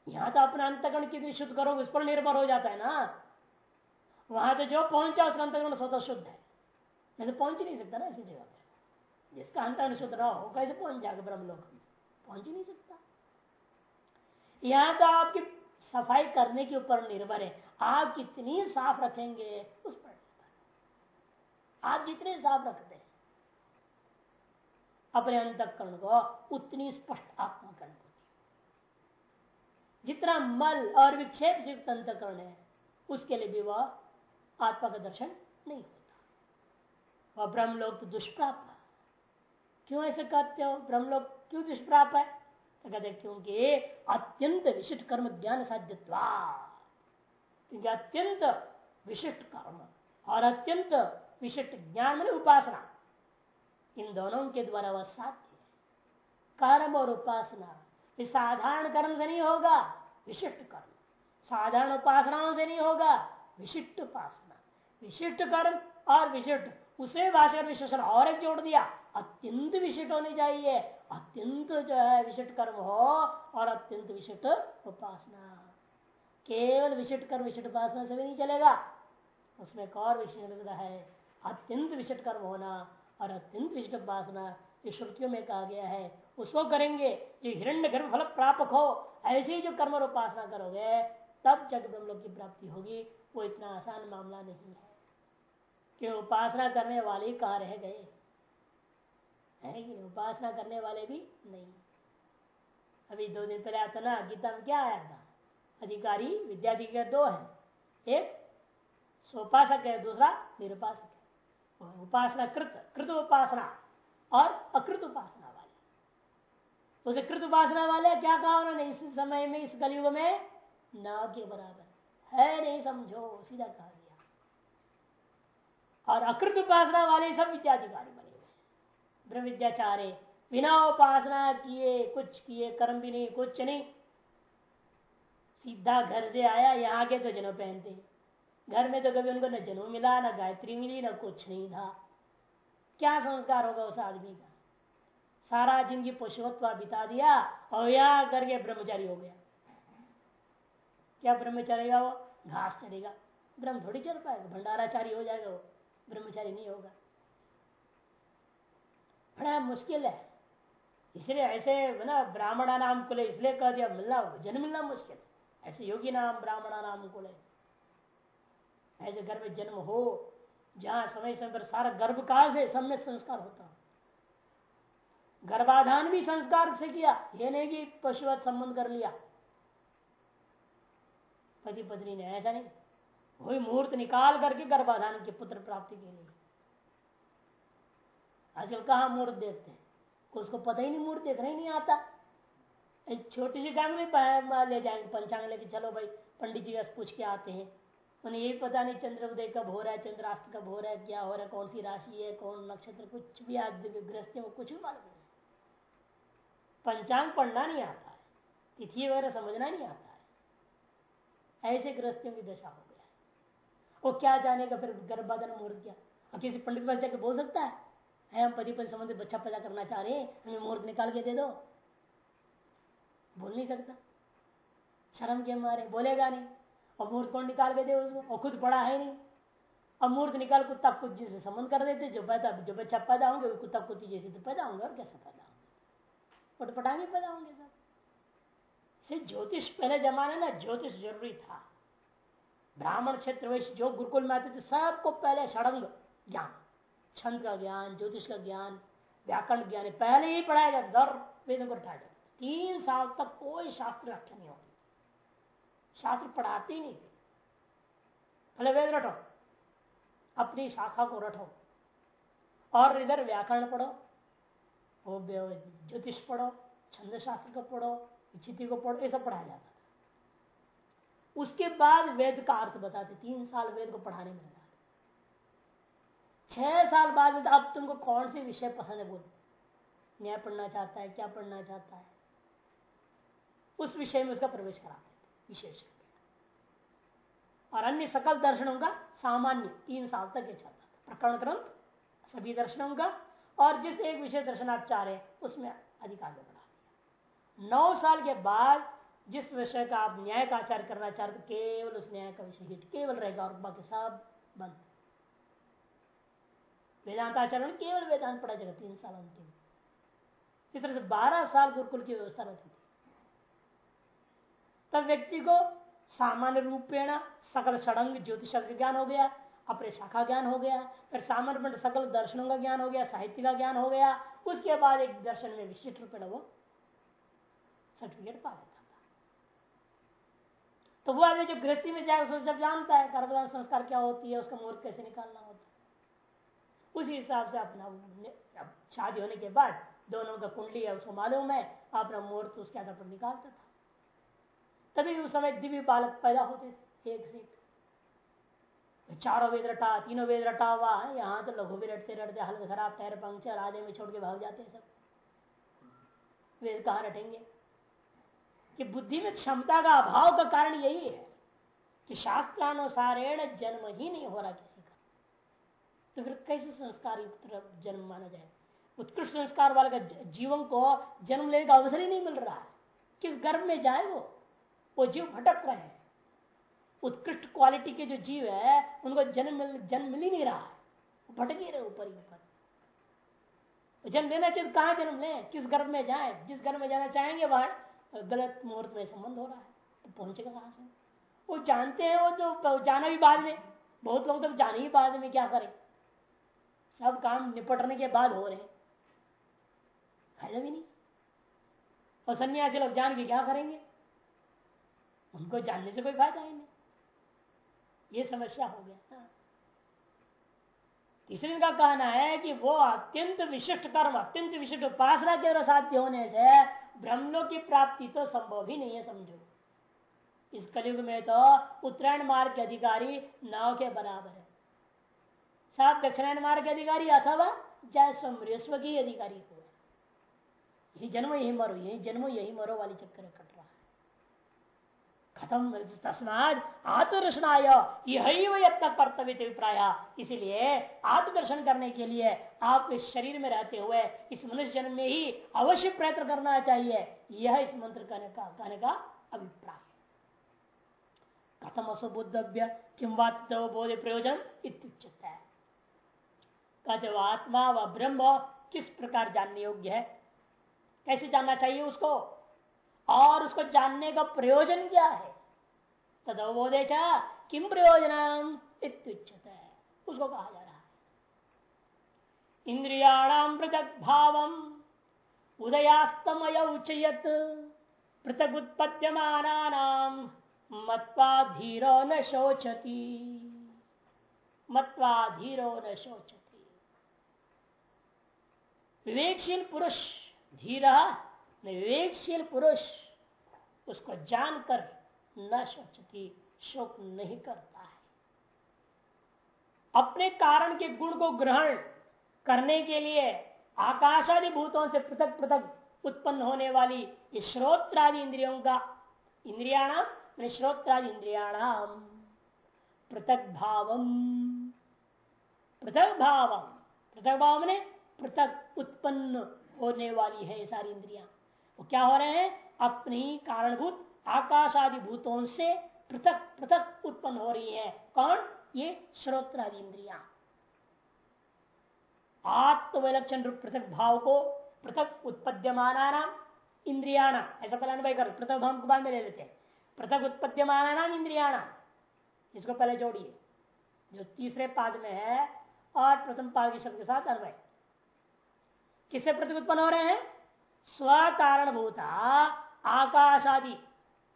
यहाँ तो अपना अंतकरण कितनी शुद्ध करोगे, उस पर निर्भर हो जाता है ना। वहाँ तो जो पहुँचा, उसका अंतकरण स्वतः शुद्ध है। नहीं तो पहुँच नहीं सकता ना ऐसी जगह पे। जिसका अंतकरण शुद्ध रहा हो कैसे पहुँच जाएगा ब्रह्मलोक? में पहुँच ही नहीं सकता। यहाँ तो आपकी सफ़ाई करने के ऊपर निर्भर है। आप कितनी साफ़ रखेंगे, उस पर आप जितने साफ़ रखते हैं, अपने अंतकरण को उतनी स्पष्ट आत्मकरण होती जितना मल और विक्षेप से युक्त अंतकरण है, उसके लिए भी वह आत्मा का दर्शन नहीं होता। वह ब्रह्म लोग तो दुष्प्राप क्यों ऐसे कहते हो? ब्रह्म लोग क्यों दुष्प्राप है? तो कहते क्योंकि अत्यंत विशिष्ट कर्म ज्ञान साध्यत्वा। क्योंकि अत्यंत विशिष्ट कर्म और अत्यंत विशिष्ट ज्ञान मैंने उपासना। इन दोनों के द्वारा वह साध्य कर्म और उपासना इस साधारण कर्म से नहीं होगा, विशिष्ट कर्म। साधारण उपासनाओं से नहीं होगा, विशिष्ट उपासना। विशिष्ट कर्म और विशिष्ट, उसे भाषा विशेषण और एक जोड़ दिया। अत्यंत विशिष्ट होनी चाहिए। अत्यंत जो है विशिष्ट कर्म हो और अत्यंत विशिष्ट उपासना। केवल विशिष्ट कर्म, विशिष्ट उपासना से भी नहीं चलेगा। उसमें एक और विशेष है, अत्यंत विशिष्ट कर्म होना और अत्यंत विशिष्ट उपासना। श्रुतियों में कहा गया है, उसको करेंगे जो हिरण्य गर्भ फल प्रापक हो, ऐसे ही जो कर्म और उपासना करोगे, तब जग ब्रह्म की प्राप्ति होगी। वो इतना आसान मामला नहीं है। कि उपासना करने वाले कहा रह गए? है कि उपासना करने वाले भी नहीं। अभी दो दिन पहले आता ना, गीता में क्या आया था? अधिकारी, विद्याधिकारी दो है। एक, सोपासक है, दूसरा, निरुपासक है। उपासना कृत कृत उपासना और अकृत उपासना वाले। उसे कृत उपासना वाले क्या कहा उन्होंने? इस समय में, इस कलयुग में न के बराबर। है नहीं समझो, सीधा कहा गया। और अकृत उपासना वाले सब विद्याधिकारी ब्रह्म विद्याचार्य बिना उपासना किए, कुछ किए, कर्म भी नहीं, कुछ नहीं। सीधा घर से आया, यहाँ के तो जनो पहनते। घर में तो कभी उनको न जनो मिला, न गायत्री मिली, न कुछ नहीं था। क्या संस्कार होगा उस आदमी का? सारा ज़िंदगी पशुत्व बिता दिया और यहाँ करके ब्रह्मचारी हो गया। क्या ब्रह्म चलेगा वो? घास चलेगा ब्रह्म थोड़ी चल पाएगा, भंडाराचारी हो जाएगा वो। ब्रह्मचारी नहीं होगा। बड़ा मुश्किल है। इसलिए ऐसे ना, ब्राह्मणा नाम कुल इसलिए कह दिया, मिलना, जन्म मिलना मुश्किल ऐसे योगी नाम, ब्राह्मणा नाम कुल ऐसे घर में जन्म हो, जहाँ समय समय पर सारा गर्भ काल से सम्यक संस्कार होता गर्भाधान भी संस्कार से किया, ये नहीं कि पशुवत संबंध कर लिया। पति पत्नी ने ऐसा नहीं वही मुहूर्त निकाल करके गर्भाधान के पुत्र प्राप्ति के लिए। आजकल कहा मुहूर्त देखते हैं? उसको पता ही नहीं मुहूर्त देखना ही नहीं आता। एक छोटी सी काम में ले जाएँगे, पंचांग लेके चलो भाई, पंडित जी पूछ के आते हैं। उन्हें यही पता नहीं, चंद्र उदय कब हो रहा है चंद्रास्त कब हो रहा है, क्या हो रहा है, कौन सी राशि है, कौन नक्षत्र, कुछ भी आज गृहस्थी में कुछ भी मालूम नहीं। पंचांग पढ़ना नहीं आता है, तिथि वगैरह समझना नहीं आता है। ऐसे गृहस्थियों की दशा हो गया वो क्या जानेगा, फिर गर्भधान मुहूर्त क्या अब किसी पंडित पास जाकर बोल सकता है हम पति पति संबंधित बच्चा पैदा करना चाह रहे हैं हमें मुहूर्त निकाल के दे दो। बोल नहीं सकता। शर्म के मारे, बोलेगा नहीं। और मुहूर्त कौन निकाल के दे उसको? और खुद पड़ा है नहीं। अब मुहूर्त निकाल कुत्ता कुत्ती से संबंध कर देते, जो पैदा, जो बच्चा पैदा होंगे, वो कुत्ता कुत्ती जैसे तो पैदा होंगे, और कैसे पैदा होंगे? पटपटांगे पैदा होंगे सब। से ज्योतिष, पहले जमाने ना ज्योतिष ज़रूरी था। ब्राह्मण क्षेत्र वैश्य जो गुरुकुल में आते थे, सबको पहले सड़ंग ज्ञान। छंद का ज्ञान, ज्योतिष का ज्ञान, व्याकरण ज्ञान पहले ही पढ़ाया जाता दर वेदों को उठाया तीन साल तक कोई शास्त्र व्याख्या नहीं होती। शास्त्र पढ़ाते ही नहीं थे। पहले वेद रटो, अपनी शाखा को रटो, और इधर व्याकरण पढ़ो, वो ज्योतिष पढ़ो छंद शास्त्र को पढ़ो स्थिति को पढ़ो, ये सब पढ़ाया जाता उसके बाद वेद का अर्थ बताते, तीन साल वेद को पढ़ाने में छह साल बाद में अब तुमको कौन से विषय पसंद है? बोल न्याय पढ़ना चाहता है, क्या पढ़ना चाहता है? उस विषय में उसका प्रवेश कराते थे विशेष और अन्य सकल दर्शनों का सामान्य तीन साल तक ये चलता था। प्रकरण ग्रंथ, सभी दर्शनों का, और जिस एक विषय दर्शन आप चाह रहे उसमें अधिक आगे बढ़ा दिया। नौ साल के बाद जिस विषय का आप न्याय का आचार करना चाहते केवल उस न्याय का विषय केवल रहेगा और बाकी सब बंद। वेदांत आचरण केवल वेदांत पढ़ा जाएगा, तीन साल अंतिम। इस तरह से बारह साल गुरुकुल की व्यवस्था रहती थी। तब व्यक्ति को सामान्य रूपेण सकल षडंग, ज्योतिष का ज्ञान हो गया, अपने शाखा ज्ञान हो गया, फिर सामान्य सकल दर्शनों का ज्ञान हो गया, साहित्य का ज्ञान हो गया, उसके बाद एक दर्शन में विशिष्ट रूपेण वो सर्टिफिकेट पा लेता था। तो वो आदमी जो गृहस्थी में जाकर जब जानता है कर्मदान संस्कार क्या होती है, उसका मुहूर्त कैसे निकालना होता है। उसी हिसाब से अपना शादी होने के बाद दोनों का कुंडली है, उसको मालूम है, अपना मुहूर्त उसके आधार पर निकालता था। तभी उस समय दिव्य बालक पैदा होते थे, एक से एक। तो चारों वेद रटा, तीनों वेद रटा हुआ है यहाँ तो लघु भी रटते रटते, हल्के खराब पैर, पंक्चर, आधे में छोड़ के भाग जाते हैं सब। वेद कहा रटेंगे? कि बुद्धि में क्षमता का अभाव का कारण यही है कि शास्त्रानुसारेण जन्म ही नहीं हो रहा किसी तो फिर कैसे संस्कार युक्त जन्म माना जाए? उत्कृष्ट संस्कार वाले का जीवन को जन्म लेने का अवसर ही नहीं मिल रहा है। किस गर्भ में जाए वो? वो जीव भटक रहे हैं। उत्कृष्ट क्वालिटी के जो जीव है, उनको जन्म मिल जन्म मिल ही नहीं रहा है। भटक ही रहे ऊपर ही ऊपर। जन्म लेना चाहिए तो कहाँ जन्म लें? किस गर्भ में जाए? जिस गर्भ में जाना चाहेंगे वह गलत मुहूर्त में संबंध हो रहा है तो पहुंचेगा कहाँ से? वो जानते हैं वो तो जाना भी बाद में। बहुत लोग तो जाने ही बाद में क्या करें? सब काम निपटने के बाद हो रहे फ़ायदा भी नहीं। और सन्यासी लोग जान के क्या करेंगे? उनको जानने से कोई फ़ायदा ही नहीं। ये समस्या हो गया। हाँ। तीसरे का कहना है कि वो अत्यंत विशिष्ट कर्म, अत्यंत विशिष्ट उपासना के साध्य होने से ब्रह्मों की प्राप्ति तो संभव ही नहीं है, समझो। इस कलयुग में तो उत्तरायण मार्ग के अधिकारी नाव के बराबर है। सात दक्षिणायन मार्ग के अधिकारी अथवा जय स्वमृस्व की अधिकारी हो। यही जन्म, यही मरो, यही जन्म, यही मरो वाली चक्कर कट रहा है। खत्म तस्माद आत्मदर्शनाय, यही यत्न कर्तव्य अभिप्राय इसीलिए आत्मदर्शन करने के लिए आप इस शरीर में रहते हुए इस मनुष्य जन्म में ही अवश्य प्रयत्न करना चाहिए। यह इस मंत्र कहने का कहने का अभिप्राय कथम असुबुद्धव्य किम बोधे प्रयोजन इत्युच्चता है कहते वो आत्मा व ब्रह्म किस प्रकार जानने योग्य है? कैसे जानना चाहिए उसको? और उसको जानने का प्रयोजन क्या है? तदवबोधे किम प्रयोजन है उसको कहा जा रहा है। इंद्रियाणाम पृथक भाव उदयास्तमय उचयत पृथक उत्पद्यमाना मत्वा धीरो न शोचती। मत्वा धीरो न शोचती। विवेकशील पुरुष, धीरा विवेकशील पुरुष, उसको जानकर न शोचती शोक नहीं करता है। अपने कारण के गुण को ग्रहण करने के लिए आकाशादि भूतों से पृथक पृथक उत्पन्न होने वाली श्रोत्रादि इंद्रियों का इंद्रियाणाम श्रोत्रादि इंद्रियाणाम, पृथक भावम पृथक भावम, पृथक भाव ने पृथक उत्पन्न होने वाली है ये सारी इंद्रिया। वो क्या हो रहे हैं? अपनी कारणभूत आकाश आदि भूतों से पृथक पृथक उत्पन्न हो रही है। कौन? ये श्रोत्रादि इंद्रिया। आत्मविलक्षण रूप पृथक भाव को पृथक उत्पद्यमाना नाम इंद्रियाणा। ऐसा पहले अनुभव कर, पृथक भाव को बाद में ले लेते हैं। पृथक उत्पद्यमान नाम इंद्रियाणा। इसको पहले जोड़िए। जो तीसरे पाद में है, और प्रथम पाद के शब्द के साथ अन्वय किससे पृथक उत्पन्न हो रहे हैं? स्व कारण भूता आकाश आदि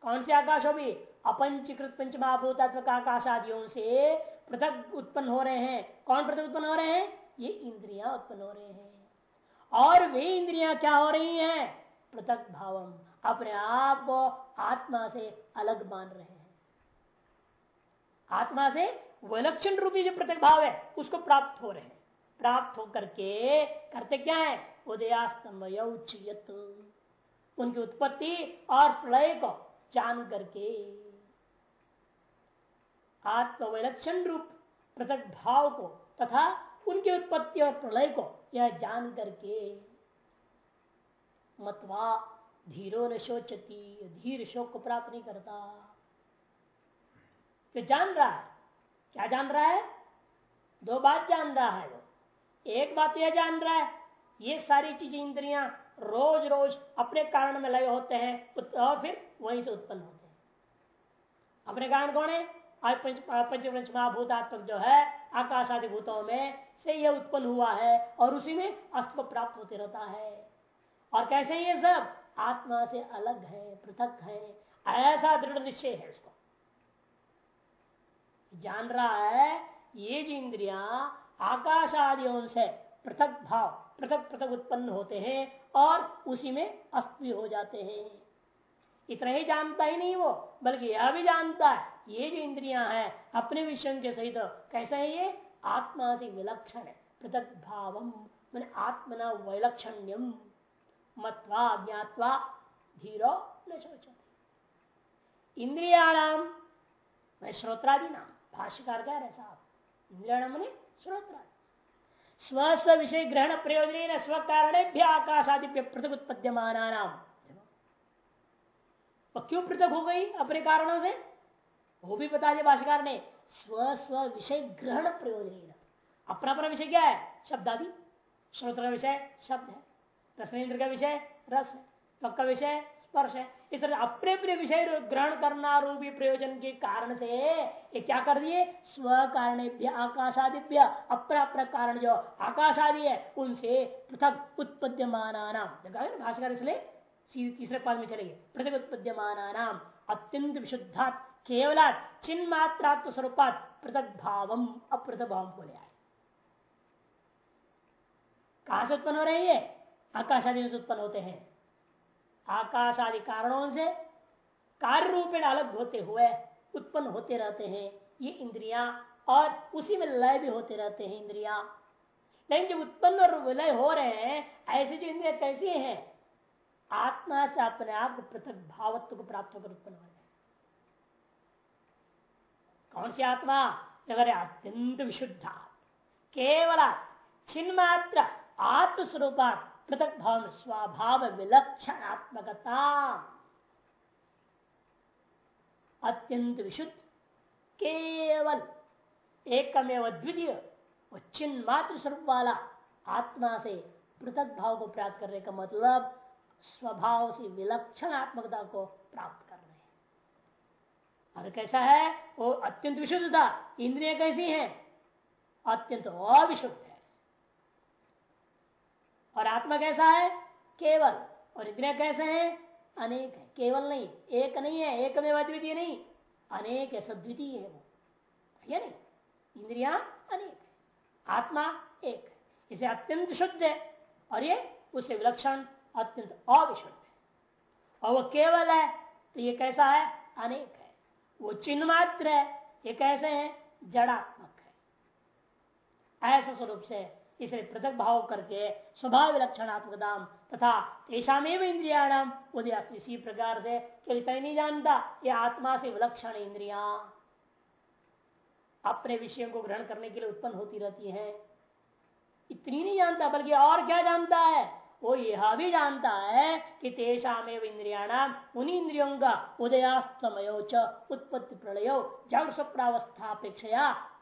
कौन से आकाश हो भी अपंचीकृत पंच महाभूतात्मक आकाश आदियों से पृथक उत्पन्न हो रहे हैं। कौन पृथक उत्पन्न हो रहे हैं? ये इंद्रिया उत्पन्न हो रहे हैं। और वे इंद्रिया क्या हो रही हैं? पृथक भावम। अपने आप को आत्मा से अलग मान रहे हैं। आत्मा से विलक्षण रूपी जो पृथक भाव है, उसको प्राप्त हो रहे हैं। प्राप्त होकर के करते क्या है? उदयास्तमय उनकी उत्पत्ति और प्रलय को जान करके। आत्मविलक्षण रूप, पृथक भाव को तथा उनकी उत्पत्ति और प्रलय को यह जान करके। मतवा धीरो न शोचती, धीर शोक को प्राप्त नहीं करता। जान रहा है, क्या जान रहा है? दो बात जान रहा है वो। एक बात यह जान रहा है, ये सारी चीज़ें इंद्रियाँ रोज रोज अपने कारण में लय होते हैं और फिर वहीं से उत्पन्न होते हैं। अपने कारण कौन है? जो है, आकाश आदि भूतों में से यह उत्पन्न हुआ है, और उसी में अस्त्र प्राप्त होते रहता है। और कैसे ये सब? आत्मा से अलग है, पृथक है, ऐसा दृढ़ निश्चय है उसको जान रहा है ये जो इंद्रिया आकाश आदियों से पृथक भाव, पृथक पृथक उत्पन्न होते हैं और उसी में अस्थि हो जाते हैं। इतना ही जानता ही नहीं वो, बल्कि यह भी जानता है ये जो इंद्रियाँ हैं, अपने विषय के सहित। कैसे है ये? आत्मा से विलक्षण है, पृथक भावम, मैंने आत्मना वैलक्षण्यम। मत्वा, ज्ञातवा, धीरो न सोचते इंद्रियाणाम श्रोत्रादि नाम, भाष्यकार कह रहे साहब इंद्रियाणाम श्रोत्रादि स्व विषय ग्रहण प्रयोजन स्व कारण आकाशादिप्य पृथक उत्पद्यमान क्यों पृथक हो गई अपने कारणों से? वो भी बता दिया भाषाकार ने स्व स्व विषय ग्रहण प्रयोजन अपना अपना विषय क्या है? शब्द आदि। श्रोत्र का विषय, शब्द है। रसनेन्द्र का विषय, रस है। त्वक विषय स्पर्श है। इस तरह अपने अपने विषय ग्रहण करना रूपी प्रयोजन के कारण से ये क्या कर दिए? स्व कारण आकाशादिभ्य अपना अपना कारण जो आकाशादि है, उनसे पृथक उत्पद्यमान भाषाकार इसलिए? तीसरे पद में चलेंगे। पृथक उत्पद्यमान अत्यंत विशुद्धा केवला चिन्ह मात्रात्म स्वरूपात, पृथक भाव अपृथक भाव बोले आए। कहा से उत्पन्न हो रही है आकाश आदि उत्पन्न होते हैं। आकाश आदि कारणों से कार्य रूप में अलग होते हुए उत्पन्न होते रहते हैं ये इंद्रिया, और उसी में लय भी होते रहते हैं इंद्रिया। लेकिन जब उत्पन्न और विलय हो रहे हैं, ऐसे जो इंद्रिया कैसी हैं? आत्मा से अपने आप को पृथक भावत्व को प्राप्त होकर उत्पन्न हो रहे कौन सी आत्मा? अगर अत्यंत विशुद्ध केवल छिन्मात्र आत्मस्वरूपा पृथक भाव स्वभाव विलक्षणात्मकता अत्यंत विशुद्ध केवल एकमेव द्वितीय चिन्ह मात्र स्वरूप वाला आत्मा से पृथक भाव को प्राप्त करने का मतलब स्वभाव से विलक्षण आत्मकता को प्राप्त कर रहे और कैसा है? वो अत्यंत विशुद्ध था इंद्रिय कैसी हैं? अत्यंत अविशुद्ध और आत्मा कैसा है? केवल। और इंद्रिया कैसे हैं? अनेक है। केवल नहीं, एक नहीं है, एक में अद्वितीय नहीं, अनेक है, सद्वितीय है वो। है नहीं इंद्रिया अनेक आत्मा एक इसे अत्यंत शुद्ध है और ये उसे विलक्षण, अत्यंत अविशुद्ध है। और वो केवल है तो ये कैसा है? अनेक है। वो चिन्ह मात्र है, ये कैसे है? जड़ात्मक है। ऐसा स्वरूप से इसलिए पृथक भाव करके स्वभाव विलक्षणात्मक तथा ऐसा में इंद्रियाणाम उदय इसी प्रकार से केवल इतना नहीं जानता, ये आत्मा से विलक्षण इंद्रिया। अपने विषयों को ग्रहण करने के लिए उत्पन्न होती रहती है। इतनी नहीं जानता, बल्कि और क्या जानता है? वो यह भी जानता है कि तेषाम इंद्रियाणाम उन्हीं इंद्रियों का उदयास्तमयो उत्पत्ति प्रलयो, जड़ स्वप्नावस्थापेक्षया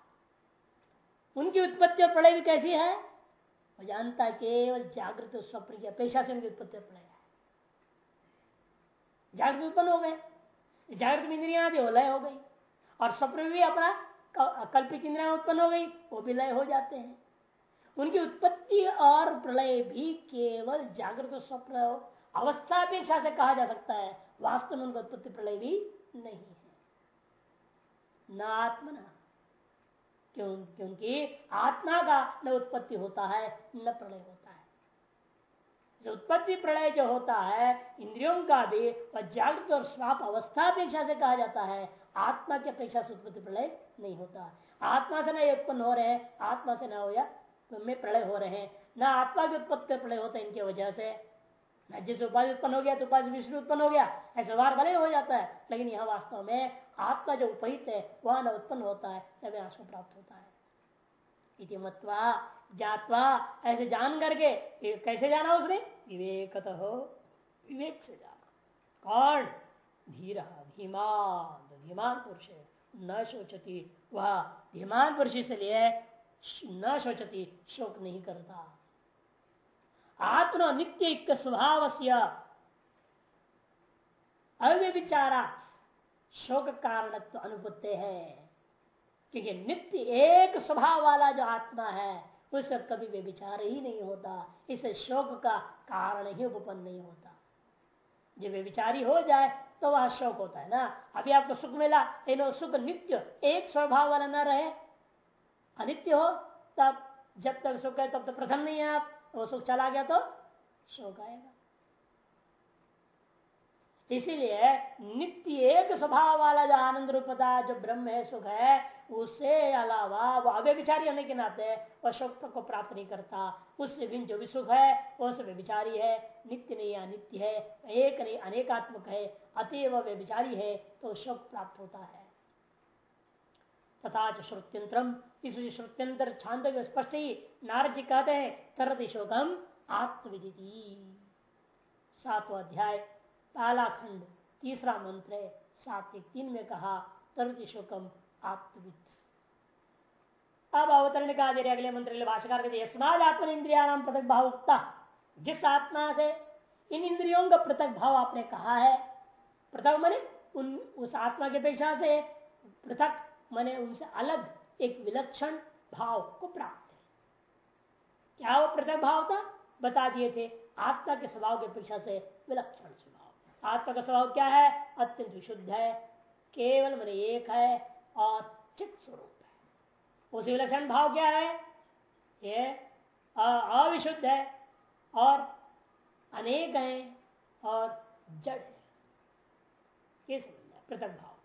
उनकी उत्पत्ति और प्रलय भी कैसी है? वो जानता केवल जागृत स्वप्न की अपेक्षा से उनकी उत्पत्ति और प्रलय है। जागृत उत्पन्न हो गए। जागृत इंद्रिया भी लय हो गई। और स्वप्न भी अपना कल्पित इंद्रिया उत्पन्न हो गई। वो भी लय हो जाते हैं। उनकी उत्पत्ति और प्रलय भी केवल जागृत स्वप्न अवस्था अपेक्षा से कहा जा सकता है। वास्तव में उनका उत्पत्ति प्रलय भी नहीं है। न आत्मना। क्यों, क्योंकि आत्मा का न उत्पत्ति होता है, न प्रलय होता है। जो उत्पत्ति प्रलय जो होता है, इंद्रियों का भी वह जागृत और स्वाप अवस्था अपेक्षा से कहा जाता है, आत्मा की अपेक्षा से उत्पत्ति प्रलय नहीं होता। आत्मा से न उत्पन्न हो रहे हैं, आत्मा से न हो या में प्रलय हो रहे हैं। न आत्मा की उत्पत्ति प्रलय होता है इनकी वजह से। न जिस उपाधि उत्पन्न हो गया तो उपाधि विष्णु उत्पन्न हो गया। ऐसे बार भले हो जाता है, लेकिन यह वास्तव में आत्मा जो उपहित है, वह न उत्पन्न होता है, न विनाश को प्राप्त होता है। इति मत्वा जातवा, ऐसे जान करके कैसे जाना उसने? विवेक हो विवेक से जाना। कौन? धीरा, धीमान धीमान पुरुष न सोचती वह धीमान पुरुष इसलिए न सोचती शोक नहीं करता। आत्मा नित्य स्वभाव से अव्यविचारा शोक कारण तो अनुभूत है। क्योंकि नित्य एक स्वभाव वाला जो आत्मा है उसका कभी वे विचार ही नहीं होता। इसे शोक का कारण ही उपपन्न नहीं होता। जब वे विचारी हो जाए तो वह शोक होता है ना। अभी आपको सुख मिला, लेकिन सुख नित्य एक स्वभाव वाला ना रहे। अनित्य हो, तब जब तक सुख है, तब तक प्रथम नहीं है आप। वो सुख चला गया तो शोक आएगा। इसीलिए नित्य एक स्वभाव वाला जो आनंद रूपता, जो ब्रह्म है, सुख है, उससे अलावा वो अव्य विचारी होने के नाते वह शोक को प्राप्त नहीं करता। उससे भी जो भी सुख है, वो सब विचारी है। नित्य नहीं अनित्य है, एक नहीं, अनेकात्मक है, अतएव व्यभिचारी है तो शोक प्राप्त होता है। तथा श्रुत्यंतरम। इस श्रुत्यंतर छांद स्पष्ट ही नारद कहते हैं, तरत शोकम आत्मविधि सातवा अध्याय पहला खंड तीसरा मंत्र है। सात एक तीन में कहा तरति शोकम अब अवतरण का दे अगले मंत्र भाषाकार यस्माद आत्मन इंद्रिया नाम पृथक भाव उगता जिस आत्मा से इन इंद्रियों का पृथक भाव आपने कहा है, पृथक मने उन, उस आत्मा के पेशा से पृथक मने उनसे अलग एक विलक्षण भाव को प्राप्त है। क्या वो पृथक भाव था? बता दिए थे। आत्मा के स्वभाव के पेशा से विलक्षण आत्मा का स्वभाव क्या है? अत्यंत विशुद्ध है। केवल मन एक है और चित स्वरूप है। उस विलक्षण भाव क्या है? ये अविशुद्ध है और अनेक हैं और जड़ है। ये समझना पृथक भाव।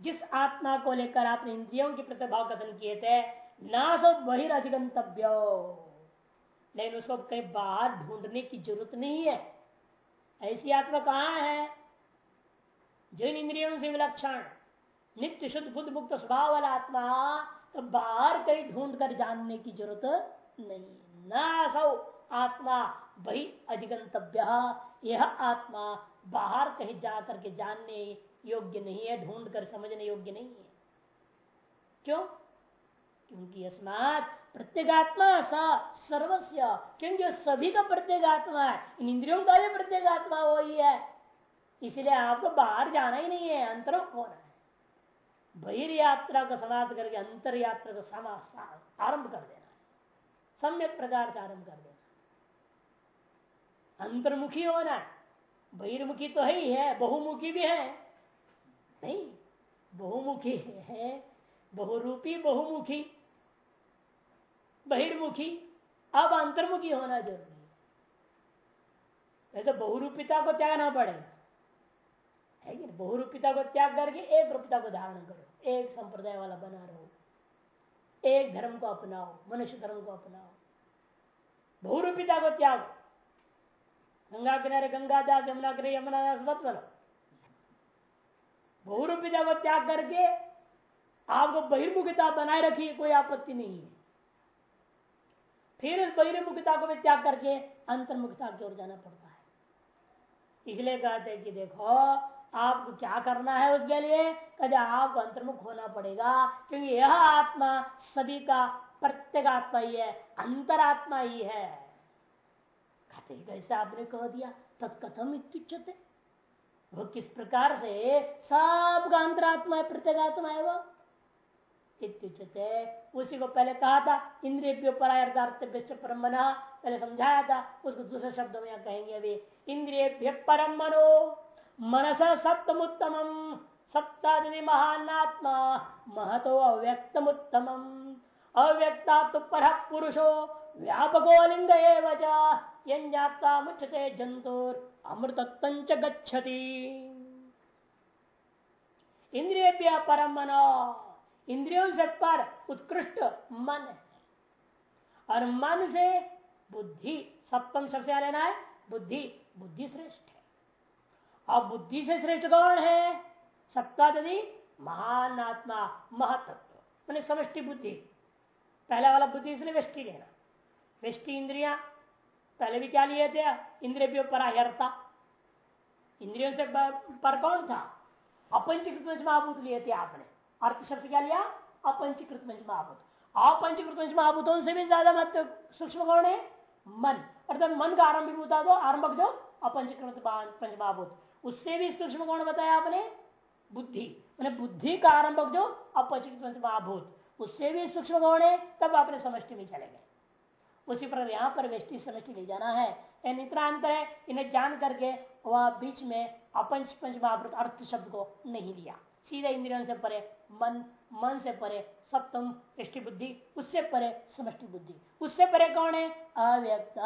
जिस आत्मा को लेकर आपने इंद्रियों के पृथक भाव कथन किए थे ना सो बहिर्धिगंतव्य। लेकिन उसको कहीं बाहर ढूँढने की ज़रूरत नहीं है। ऐसी आत्मा कहाँ है? जिन इंद्रियों से विलक्षण। नित्य शुद्ध बुद्ध मुक्त स्वभाव वाला आत्मा तो बाहर कहीं ढूंढ कर जानने की ज़रूरत नहीं। न सौ आत्मा वही अधिगंतव्य। यह आत्मा बाहर कहीं जा करके जानने योग्य नहीं है, ढूंढ कर समझने योग्य नहीं है। क्यों? क्योंकि अस्मात प्रत्येगात्मा सा सर्वस्व क्योंकि सभी का प्रत्येगात्मा है इन इंद्रियों का भी प्रत्येगात्मा वही है। इसलिए आपको बाहर जाना ही नहीं है, अंतर होना है। बहिर यात्रा को समाप्त करके अंतर यात्रा को आरंभ कर देना है। सम्यक प्रकार से आरंभ कर देना अंतर्मुखी होना है। बहिर्मुखी तो है ही है, बहुमुखी भी है। नहीं, बहुमुखी है, बहुरूपी बहुमुखी। बहिर्मुखी अब अंतर्मुखी होना ज़रूरी है। तो बहुरूपिता को त्यागना पड़ेगा। है कि बहुरूपिता को त्याग करके एक रूपिता को धारण करो। एक संप्रदाय वाला बना रहो। एक धर्म को अपनाओ, मनुष्य धर्म को अपनाओ। बहुरूपिता को त्याग। गंगा किनारे गंगा दास यमुना किनारे यमुना दास मत बनो। बहुरूपिता को त्याग करके आपको बहिर्मुखता बनाए रखिए कोई आपत्ति नहीं है। फिर उस बहिर्मुखता को भी त्याग करके अंतर्मुखता की ओर जाना पड़ता है। इसलिए कहते हैं कि देखो, आपको क्या करना है उसके लिए? कभी आपको अंतर्मुख होना पड़ेगा, क्योंकि यह आत्मा सभी का प्रत्येक आत्मा ही है, अंतरात्मा ही है। कहते कैसे आपने कह दिया, तत्कथम इत्युच्चते वो किस प्रकार से? सबका अंतरात्मा है प्रत्येगात्मा है वो। इत्युच्चते उसी को पहले कहा था इंद्रिय परायर्थार्थ परम बना पहले समझाया था, उसको दूसरे शब्दों में कहेंगे अभी इंद्रिय परम मनो मनस सप्तमुत्तम सप्तादि महानात्मा, महतो अव्यक्तम उत्तम अव्यक्ता तो पर पुरुषो, व्यापको लिंग यंजाता मुच्छते जंतुर अमृतत्व गच्छति। इंद्रिय परम मन इंद्रियों से पर उत्कृष्ट मन है। और मन से बुद्धि, सप्तम सबसे लेना है, बुद्धि बुद्धि श्रेष्ठ अब बुद्धि से श्रेष्ठ कौन है? सप्तादि महान आत्मा महतत्व मैंने समष्टि बुद्धि। पहला वाला बुद्धि इसलिए व्यष्टि लेना। व्यष्टि इंद्रिया, पहले भी क्या लिए थे? इंद्रिय पराहरता। इंद्रियों से पर कौन था? अपंचीकृत महाभूत लिए थे आपने। अर्थ शब्द क्या लिया? अपंचीकृत महाभूत अपंचीकृत महाभूतों से भी ज़्यादा महत्व सूक्ष्म कौन है? मन। अर्थात मन का आरंभिक बता दो, आरंभक जो अपंचीकृत पंचमहाभूत। उससे भी सूक्ष्म कौन बताया आपने? बुद्धि। मैंने बुद्धि का आरंभक जो अपचित महाभूत उससे भी सूक्ष्म कौन है? तब आपने समष्टि में चले गए। उसी पर यहाँ पर व्यष्टि समष्टि ले जाना है। इतना अंतर है, इन्हें जान करके वह बीच में अपंच पंच महाभूत अर्थ शब्द को नहीं लिया। सीधे इंद्रियों से परे मन मन से परे सप्तम दृष्टि बुद्धि, उससे परे समष्टि बुद्धि। उससे परे कौन है? अव्यक्त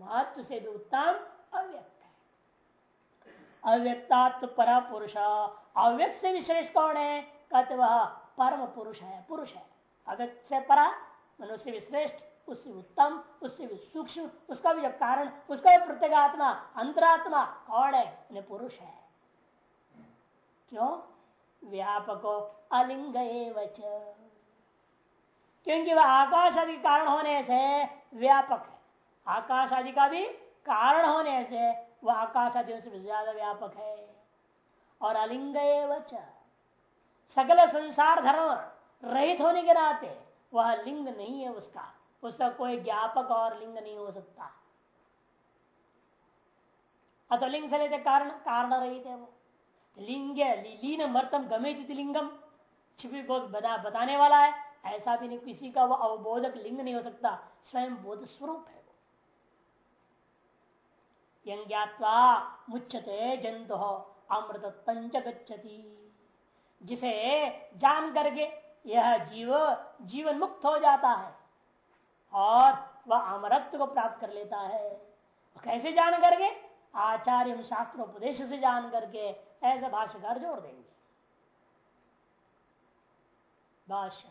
महत्व से भी उत्तम अव्यक्त है। अव्यक्तात्व पर पुरुष अव्यक्त से विशेष कौन है? कहते वह परम पुरुष है पुरुष है। अव्यक्त से परा, मनुष्य भी श्रेष्ठ, उससे उत्तम, उससे भी सूक्ष्म, उसका भी जब कारण, उसका भी प्रत्येगात्मा, अंतरात्मा कौन है? पुरुष है। क्यों? व्यापको अलिंग क्योंकि वह आकाश आदि कारण होने से व्यापक है। आकाश आदि का भी कारण होने से वह आकाश आदि से ज़्यादा व्यापक है। और अलिंग सकल संसार धर्म रहित होने के नाते वह लिंग नहीं है उसका। उसका कोई ज्ञापक और लिंग नहीं हो सकता। अतलिंग से लेते कारण कारण रहित है वो। लिंग लीन मर्तम गमे लिंगम। छिपी बोध बता, बताने वाला है। ऐसा भी नहीं किसी का वो अवबोधक लिंग नहीं हो सकता। स्वयं बोध स्वरूप है यज्ञात्वा मुच्छते जंतु अमृत गच्छति। जिसे जान करके यह जीव जीवन मुक्त हो जाता है और वह अमरत्व को प्राप्त कर लेता है। कैसे जान करके? आचार्य शास्त्रोपदेश से जान करके ऐसे भाष्यकार जोड़ देंगे। भाष्य।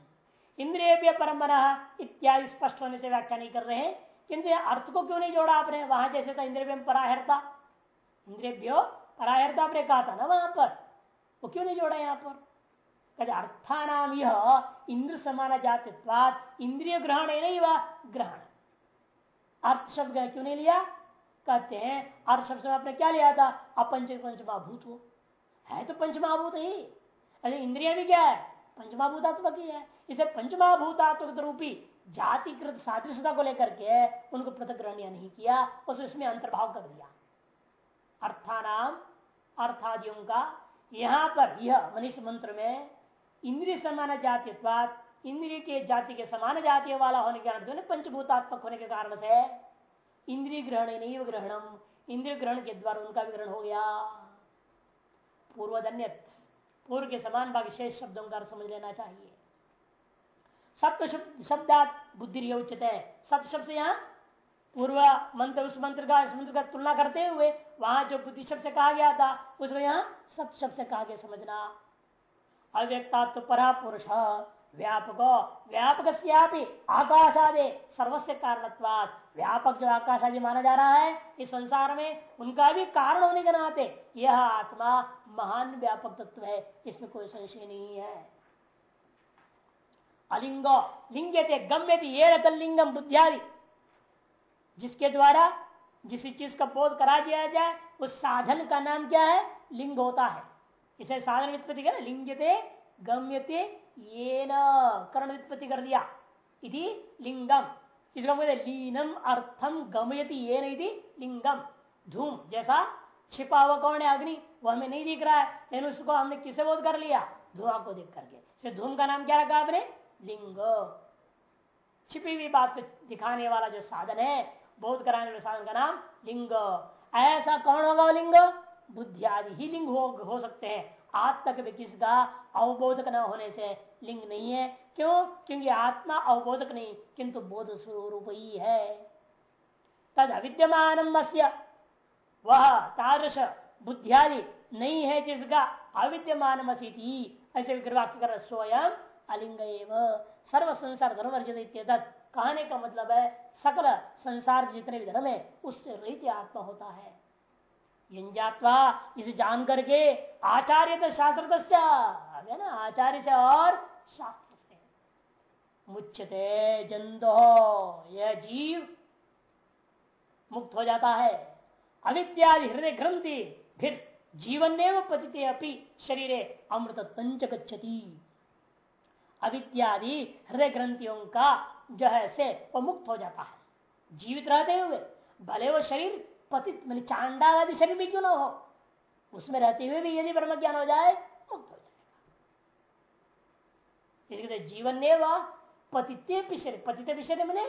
इंद्रिय परम्परा इत्यादि स्पष्ट होने से व्याख्या नहीं कर रहे हैं। किंतु अर्थ को क्यों नहीं जोड़ा आपने? वहाँ जैसे था इंद्रिय पराहरता इंद्रियो पराहरता आपने कहा था ना वहाँ पर? वो क्यों नहीं जोड़ा यहाँ पर? कहते अर्थानाम यह इंद्र समान जातित्वाद इंद्रिय ग्रहण है नहीं वह? ग्रहण। अर्थ शब्द क्यों नहीं लिया? कहते हैं अर्थ शब्द आपने क्या लिया था? अपंच पंचमाभूत हो है तो पंचमाभूत ही। अरे इंद्रिया भी क्या है? पंचमाभूतात्मक ही है। इसे पंचमाभूतात्मक रूपी जातिकृत सादृशता को लेकर के उनको पृथक नहीं किया उसमें अंतर्भाव कर दिया। अर्थानाम, अर्थादियों का यहाँ पर यह मनीष मंत्र में इंद्रिय समान जातित्वाद इंद्रिय के जाति के समान जातीय वाला होने के कारण पंचभूतात्मक होने के कारण से इंद्रिय ग्रहण नहीं ग्रहणम, इंद्रिय ग्रहण के द्वारा उनका भी ग्रहण हो गया। पूर्वधन्य पूर्व के समान भाग शेष शब्दों का समझ लेना चाहिए। सप्त शब्दात बुद्धि उचित है। सप्त शब्द यहाँ पूर्व मंत्र, उस मंत्र का, इस मंत्र का तुलना करते हुए, वहाँ जो बुद्धि शब्द से कहा गया था, उसमें यहाँ सब शब्द से कहा गया समझना। अव्यक्ता तो परा पुरुष व्यापक व्यापक आकाशादे सर्वस्व कारणत्वाद व्यापक जो आकाश आदि माना जा रहा है, इस संसार में उनका भी कारण होने के नाते यह आत्मा महान व्यापक तत्व है, इसमें कोई संशय नहीं है। अलिंग लिंगते गम्यति, ये लिंगम बुद्धियादि। जिसके द्वारा, जिस चीज़ का बोध करा दिया जाए, उस साधन का नाम क्या है? लिंग होता है। इसे साधन वित्पत्ति कर लिंगते गम्यते ये न कर्ण वित्पत्ति कर दिया। इति लिंगम। इसका मतलब लीनम अर्थम गमयति ये नहीं लिंगम। धूम जैसा छिपा हुआ कौन है अग्नि वो हमें नहीं दिख रहा है लेकिन उसको हमने किसे बोध कर लिया? धुआँ को देख करके। धूम का नाम क्या रखा आपने? लिंग। छिपी हुई बात को दिखाने वाला जो साधन है बोध कराने वाले साधन का नाम लिंग। ऐसा कौन होगा लिंग? बुद्धि आदि ही लिंग हो, हो सकते हैं। आज तक भी किसका अवबोधक न होने से लिंग नहीं है। क्यों? क्योंकि आत्मा अवबोधक नहीं, किंतु बोध स्वरूप ही है। तद अविद्यमान वह तादृश बुद्धियादि नहीं है जिसका अविद्यमान ऐसे वाक्य कर स्वयं अलिंग सर्व संसार धर्म अर्जित कहने का मतलब है, सकल संसार जितने भी धर्म है, उससे रहित आत्मा होता है। यंजात्वा इसे जान करके आचार्य शास्त्र ना आचार्य से और शास्त्र से मुच्छते जंतो, यह जीव मुक्त हो जाता है। अविद्यादि हृदय ग्रंथि फिर जीवन ने पतिते अपनी शरीर अमृत पंच गच्छति। अविद्यादि हृदय ग्रंथियों का जो है से वो मुक्त हो जाता है। जीवित रहते हुए, भले वो शरीर पतित, मैंने चांडाल आदि शरीर भी क्यों ना हो? उसमें रहते हुए भी यदि ब्रह्म ज्ञान हो जाए, मुक्त हो जाएगा। जीवन ने वह पतिते शरीर, पतित शरीर मैंने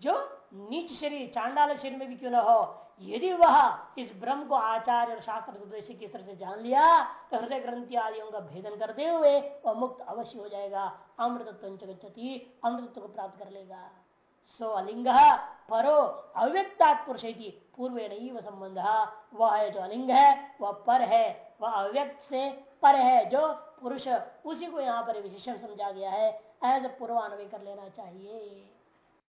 जो नीच शरीर, चांडाल शरीर में भी क्यों ना हो? यदि वह इस ब्रह्म को आचार्य और शास्त्र उपदेश की तरह से जान लिया तो हृदय ग्रंथि आदियों का भेदन करते हुए वह मुक्त अवश्य हो जाएगा। अमृतत्व अमृतत्व को प्राप्त कर लेगा। सो अलिंग परो अव्यक्तात् पुरुष पूर्व नहीं वह संबंध वह है जो अलिंग है वह पर है वह अव्यक्त से पर है जो पुरुष। उसी को यहाँ पर विशेषण समझा गया है। ऐसे पूर्वान्वय कर लेना चाहिए।